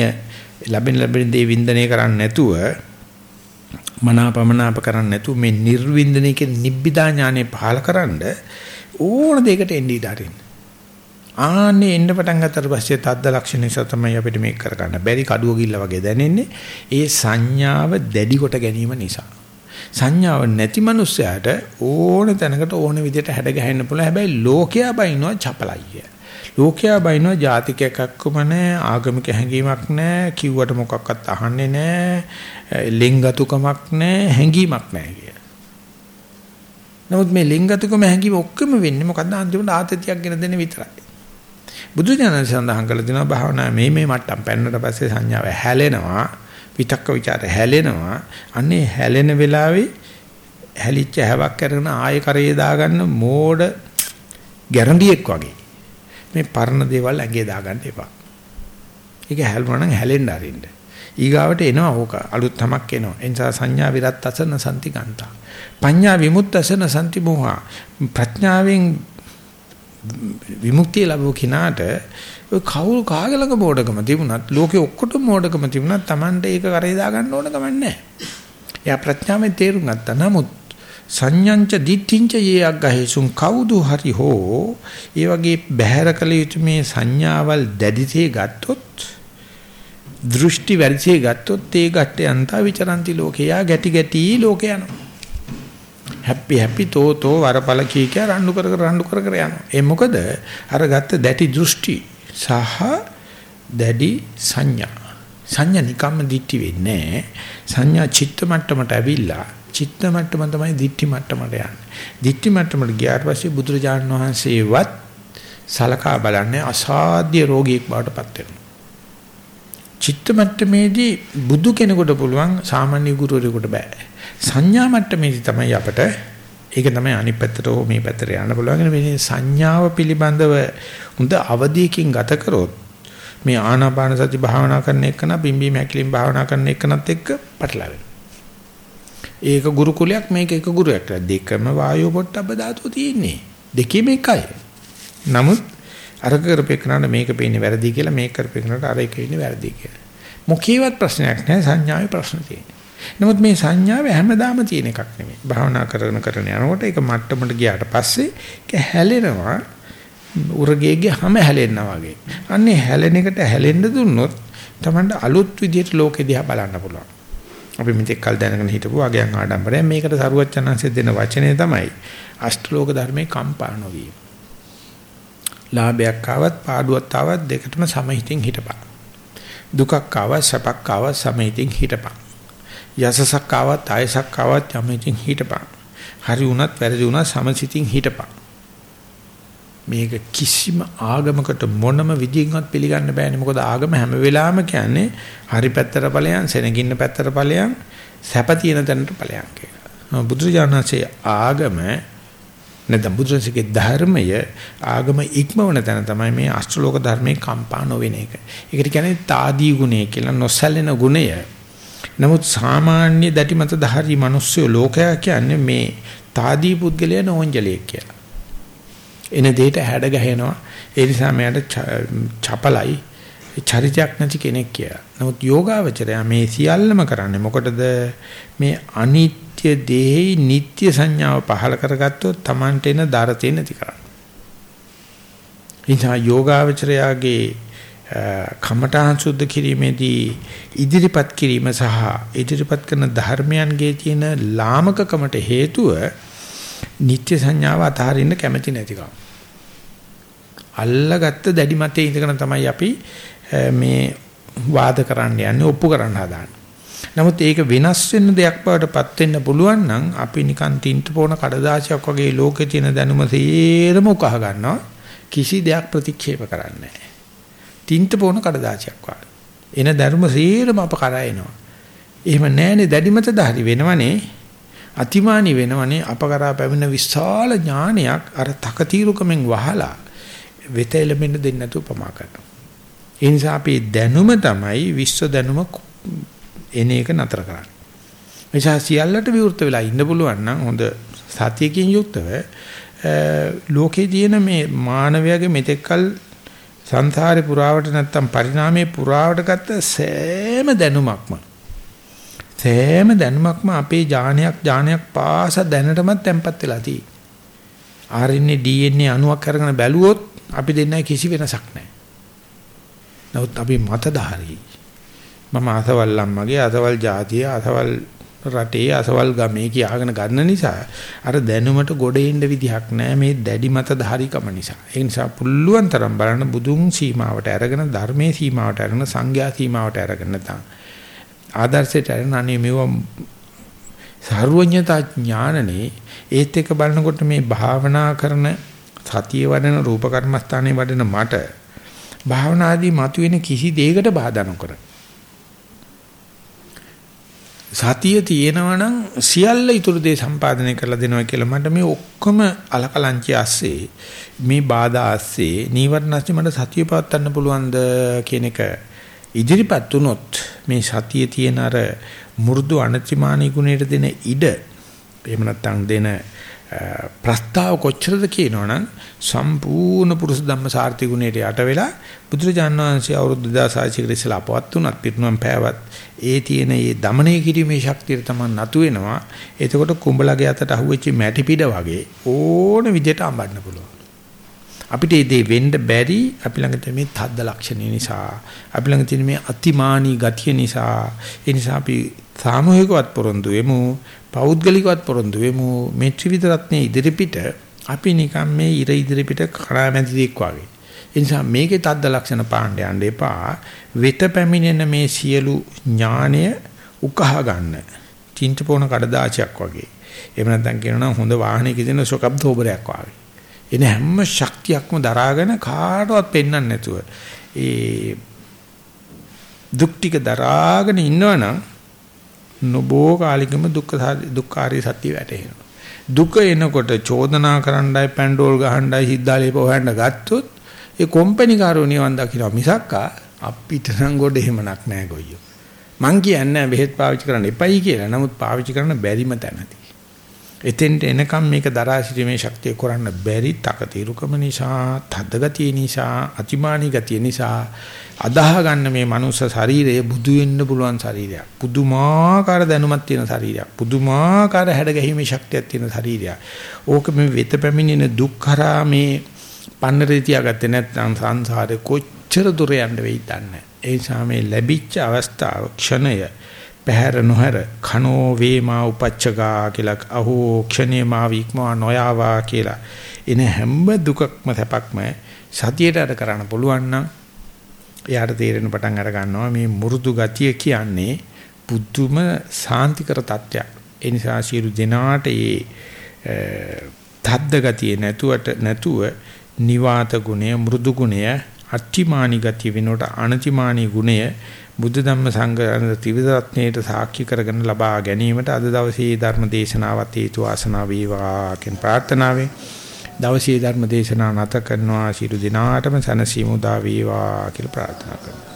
ලැබෙන ලැබෙන දේ වින්දනය කරන්නේ නැතුව මනාපමනාප කරන්නේ නැතුව මේ නිර්වින්දනයේ නිබ්බිදා ඥානෙ පහලකරනද ඕන දෙයකට එන්නේ ඉඩරින්. ආන්නේ එන්න පටන් ගත්තට පස්සේ තද්ද ලක්ෂණ නිසා තමයි අපිට මේක කරගන්න බැරි කඩුව ගිල්ල වගේ දැනෙන්නේ. ඒ සංඥාව දැඩි කොට ගැනීම නිසා. සංඥාව නැති මනුස්සයාට ඕන තැනකට ඕන විදිහට හැඩ ගැහෙන්න පුළුවන්. හැබැයි ලෝකයා බයිනවා චපලයි. ලෝකයා බයිනවා ජාතිකයක්ක්ම නැහැ ආගමික හැඟීමක් නැහැ කිව්වට මොකක්වත් අහන්නේ නැහැ ලිංගතුකමක් නැහැ හැඟීමක් නැහැ කිය. නමුත් මේ ලිංගතුකම හැඟීම ඔක්කොම වෙන්නේ මොකද්ද අන්තිමට ආතතියක් ගෙන දෙන්න විතරයි. බුදු දහම සඳහන් කළ දෙනවා භාවනා මේ මේ මට්ටම් පෙන්නට පස්සේ සංඥාව හැලෙනවා විතක්ක ਵਿਚාර හැලෙනවා අන්නේ හැලෙන වෙලාවේ හැලිච්ච හැවක් කරගෙන ආයෙ කරේ දාගන්න මෝඩ ගැරන්ඩියෙක් වගේ මේ පරණ දේවල් ඇඟේ දාගන්න එපා. ඒක හැල්ුණා නම් හැලෙන්න අරින්න. ඊගාවට එනවා ඕක අලුත් තමක් එනවා. ඒ නිසා සංඥා විරත් අසන සම්ති ගන්තා. පඤ්ඤා විමුක්ත අසන සම්ති මොහා. ප්‍රඥාවෙන් විමුක්තිය ලැබුව කිනාට ඔය කවුල් කාගේ ළඟ මෝඩකම තිබුණත් ලෝකේ ඔක්කොටම මෝඩකම තිබුණත් Tamande ඒක කරේ දාගන්න ඕන ගමන් නැහැ. එයා ප්‍රඥාවෙන් තේරුම් ගත්තා. නමුත් සංඥංච දිට්ඨිංච යේ අග්ගහේසුන් කවුදු හරි හෝ ඒ වගේ බහැර කළ යුතු මේ සංඥාවල් දැඩිසේ ගත්තොත් දෘෂ්ටි වැඩිසේ ගත්තොත් ඒ ගැටේ අන්තා විචරಂತಿ ලෝකයා ගැටි ගැටි ලෝකේ යනවා. හැපි හැපි තෝ තෝ වරපල කී කිය රණ්ඩු කර කර රණ්ඩු කර කර යනවා. ඒ මොකද අර ගත්ත දැටි දෘෂ්ටි සහ දැඩි සංඥා. සංඥා නිකම්ම දිට්ටි වෙන්නේ සංඥා චිත්ත මට්ටමට ඇවිල්ලා චිත්ත මට්ටම තමයි දිට්ටි මට්ටමට යන්නේ. දිට්ටි මට්ටමට ගියාට පස්සේ බුදුරජාණන් වහන්සේවත් සලකා බලන්නේ අසාධ්‍ය රෝගියෙක් බවට පත් වෙනවා. චිත්ත මට්ටමේදී බුදු කෙනෙකුට පුළුවන් සාමාන්‍ය ගුරුවරයෙකුට බෑ. සංඥා මට්ටමේදී තමයි අපට ඒක තමයි අනිත් පැත්තට හෝ මේ පැත්තට යන්න පුළුවන් වෙන්නේ සංඥාව පිළිබඳව හොඳ අවධියකින් ගත කරොත් මේ ආනාපාන සති භාවනා කරන එකන බිම්බීම හැකිලින් භාවනා කරන එකනත් එක්ක පටලවෙනවා. ඒක ගුරුකුලයක් මේක එක ගුරුයක්. දෙකම වායෝ පොට්ටබ්බ ධාතුව තියෙන්නේ. දෙකේම එකයි. නමුත් අර කරපේකනට මේක පේන්නේ වැරදි කියලා මේක කරපේකනට අර එක ඉන්නේ වැරදි කියලා. මොකීවත් ප්‍රශ්නයක් නැහැ සංඥාවේ ප්‍රශ්න තියෙන්නේ. නමුත් මේ සංඥාව හැමදාම තියෙන එකක් නෙමෙයි. භාවනා කරන කරන යනකොට ඒක මට්ටමට ගියාට පස්සේ ඒක හැලෙනවා. උරගේගේ හැම හැලෙන්නා වගේ. අන්නේ හැලෙන එකට හැලෙන්න දුන්නොත් Tamanට අලුත් විදියට ලෝකෙ දිහා බලන්න පුළුවන්. අපි මෙතෙක් කල් දැනගෙන හිටපු අගයන් ආඩම්බරය මේකට සරුවච්චන්හන්සේ දෙන වචනේ තමයි අෂ්ටලෝක ධර්මයේ කම්පා නොවීම. ලාභයක් ආවත් පාඩුවක් ආවත් දෙකටම සමහිතින් හිටපන්. දුකක් ආවත් සැපක් ආවත් සමහිතින් හිටපන්. යසසක් ආවත් ආයසක් ආවත් සමහිතින් හිටපන්. හරි වුණත් වැරදි වුණත් සමසිතින් හිටපන්. මේක කිසිම ආගමකට මොනම විදිහකින්වත් පිළිගන්න බෑනේ මොකද ආගම හැම වෙලාවෙම කියන්නේ හරි පැත්තට ඵලයන් සෙනගින්න පැත්තට ඵලයන් සැප තියෙන තැනට ඵලයන් කියලා. බුදුරජාණන්සේ ආගම නැත්නම් බුදුරජාණන්සේගේ ධර්මය ආගම ඉක්මවන තැන තමයි මේ අෂ්ටලෝක ධර්මයේ කම්පා නොවෙන එක. ඒකට කියන්නේ తాදී ගුණය කියලා නොසැලෙන ගුණය. නමුත් සාමාන්‍ය දැටි මත දහරි මිනිස්සු ලෝකයා කියන්නේ මේ తాදී පුද්ගලයා නෝන්ජලියෙක් කියලා. එන දෙයට හැඩ ගහනවා. ඒ නිසා මට චපලයි චරිතයක් නැති කෙනෙක් කියලා. නමුත් යෝගාවචරය මේ සියල්ලම කරන්නේ මොකටද? මේ අනිත්‍ය දේහි නিত্য සංඥාව පහල කරගත්තොත් Tamanට එන දරතේ නැති කරන්නේ. එනිසා යෝගාවචරයාගේ කමඨාන් සුද්ධ කිරීමේදී ඉදිරිපත් කිරීම සහ ඉදිරිපත් කරන ධර්මයන්ගේ තියෙන ලාමකකමට හේතුව නিত্য සංඥාව අතහරින්න කැමති නැතිකම. අල්ලගත්ත දැඩි මතේ ඉඳගෙන තමයි අපි මේ වාද කරන්න යන්නේ ඔප්පු කරන්න හදාන්නේ. නමුත් ඒක වෙනස් වෙන දෙයක් බවටපත් වෙන්න පුළුවන් නම් අපි නිකන් තින්ත පොන කඩදාසියක් වගේ ලෝකේ තියෙන දැනුම සේරම උකහා ගන්නවා කිසි දෙයක් ප්‍රතික්ෂේප කරන්නේ නැහැ. තින්ත පොන කඩදාසියක් වගේ. එන ධර්ම සේරම අප කරා එනවා. එහෙම නැහැනේ දැඩිමත දහරි වෙනවනේ අතිමානි වෙනවනේ අප කරා පැමිණ විශාල ඥානයක් අර තකතිරුකමෙන් වහලා වෙත එළඹෙන්න දෙන්නේ නැතුව පමා කරනවා. ඒ නිසා අපි දැනුම තමයි විශ්ව දැනුම එන එක නතර කරන්න. එනිසා සියල්ලට විවෘත වෙලා ඉන්න පුළුවන් නම් හොඳ සතියකින් යුක්තව ලෝකේ තියෙන මේ මානවයාගේ මෙතෙක්කල් සංසාරේ පුරාවට නැත්තම් පරිණාමයේ පුරාවට ගත්ත සෑම දැනුමක්ම සෑම දැනුමක්ම අපේ ඥානයක් ඥානයක් පාස දැනටමත් තැම්පත් වෙලා තියෙන්නේ. RNA DNA අණුවක් අරගෙන බැලුවොත් අපි දෙන්නයි කිසි වෙනසක් නැහැ. නමුත් අපි මතධාරී මම අසවල් අම්මගේ අසවල් ජාතිය අසවල් රටේ අසවල් ගමේ කියාගෙන ගන්න නිසා අර දැනුමට ගොඩ එන්න විදිහක් නැහැ මේ දැඩි මත ධාරිකම නිසා. ඒ නිසා පුල්ලුවන් තරම් බලන්න බුදුන් සීමාවට අරගෙන ධර්මයේ සීමාවට අරගෙන සංඝයා සීමාවට අරගෙන නැත්නම් ආදර්ශයට අරගෙන අනේ මේව සර්වඥතා ඥානනේ ඒත් එක බලනකොට මේ භාවනා කරන සතිය වඩන රූප කර්මස්ථානයේ වඩන මට භාවනාදී මතුවෙන කිසි දෙයකට බාධා නොකර. සතිය තියෙනවා නම් සියල්ල ඊතුරු දේ සම්පාදනය කරලා දෙනවා කියලා මට මේ ඔක්කොම අලකලංචි ඇස්සේ මේ බාධා ඇස්සේ නීවරණස්සේ මට සතිය පවත්වන්න පුළුවන්ද කියන එක ඉදිරිපත් වුණොත් මේ සතියේ තියෙන අර මු르දු අනතිමානී ගුණයට දෙන ඉඩ එහෙම නැත්නම් දෙන ප්‍රස්තාව කොච්චරද කියනවනම් සම්පූර්ණ පුරුෂ ධම්ම සාර්ථි ගුණයට යට වෙලා බුදුරජාණන් වහන්සේ අවුරුදු 2600 කට ඉස්සලා අපවත් උනත් පිටුනම් පෑවත් ඒ තියෙන ඒ দমনය කිරීමේ ශක්තිය තමයි නතු වෙනවා. එතකොට කුඹලගේ අතට අහුවෙච්ච මැටි පිට වගේ ඕන විදිහට අඹන්න පුළුවන්. අපිට මේ දේ වෙන්න බැරි අපි ළඟ තියෙන මේ තද්ද ලක්ෂණ නිසා අපි ළඟ තියෙන මේ අතිමානී ගතිය නිසා ඒ නිසා අපි සාමූහිකවත් පොරොන්දු වෙමු පෞද්ගලිකවත් පොරොන්දු වෙමු මේ ත්‍රිවිධ රත්නයේ ඉදිරිපිට අපි නිකන් මේ ඉර ඉදිරිපිට කණාමැදිරියක් වගේ. ඒ නිසා මේකේ තද්ද ලක්ෂණ පාණ්ඩ යන්න එපා. වෙත පැමිණෙන මේ සියලු ඥානය උකහා ගන්න. චින්තපෝණ කඩදාසියක් වගේ. එහෙම නැත්නම් කියනවා හොඳ වාහනයක දෙන ශොකබ්දෝබරයක් වගේ. එන හැම ශක්තියක්ම දරාගෙන කාටවත් පෙන්වන්න නැතුව ඒ දුක් ටික දරාගෙන ඉන්නවනම් නොබෝ කාලිකම දුක්ඛ දුක්ඛාරී සත්‍ය වැටහෙනවා. දුක එනකොට චෝදනා කරන්නයි පැන්ඩෝල් ගහන්නයි සිද්ධාලේප හොයන්න ගත්තොත් ඒ කම්පැනි කාරෝ නිවන් දකින්න මිසක් අපිට නම් ගොඩ එහෙමනක් නෑ ගොයියෝ. මං කියන්නේ බෙහෙත් පාවිච්චි කරන්න එපයි කියලා. නමුත් පාවිච්චි කරන්න බැරිම තැනදී. එතෙන්ට එනකම් මේක දරා සිටීමේ ශක්තිය කරන්න බැරි තකතිරුකම නිසා, තද්දගතිය නිසා, අතිමානී ගතිය නිසා අදාහ ගන්න මේ මනුස්ස ශරීරය බුදු වෙන්න පුළුවන් ශරීරයක්. පුදුමාකාර දැනුමක් තියෙන ශරීරයක්. පුදුමාකාර හැඩ ගැහිමේ ශක්තියක් තියෙන ශරීරයක්. ඕක මේ වෙත පැමිණෙන දුක් කරා මේ පන්නරේ තියාගත්තේ නැත්නම් සංසාරේ කොච්චර දුර යන්න වෙයිද දන්නේ. ඒ නිසා මේ ලැබිච්ච අවස්ථාව ක්ෂණය පැහැර නොහැර කනෝ වේමා උපච්චගා කියලා අහෝ ක්ෂණේ මා වික්මා නොයාවා කියලා. එන හැම දුකක්ම සැපක්ම සතියට අර කරන්න පුළුවන් නම් එයාට තේරෙන පටන් අර ගන්නවා මේ මුරුදු ගතිය කියන්නේ පුදුම සාන්තිකර තත්ත්වයක්. ඒ නිසා සියලු දෙනාට මේ තද්ද ගතිය නැතුවට නැතුව නිවාත ගුණය මෘදු ගුණය අත්‍තිමානි ගතිය වෙනකොට අනතිමානි ගුණය බුද්ධ ධම්ම සංඝ ත්‍රිවිධ රත්නයේට සාක්ෂි කරගෙන ලබා ගැනීමට අද දවසේ ධර්ම දේශනාවත් හේතු ආසනාව වේවා කියන ප්‍රාර්ථනාවෙන් දවසේ ධර්ම දේශනාව නැත කරනවා. ශිරු දිනාටම සනසීමු දා වේවා කියලා ප්‍රාර්ථනා කරනවා.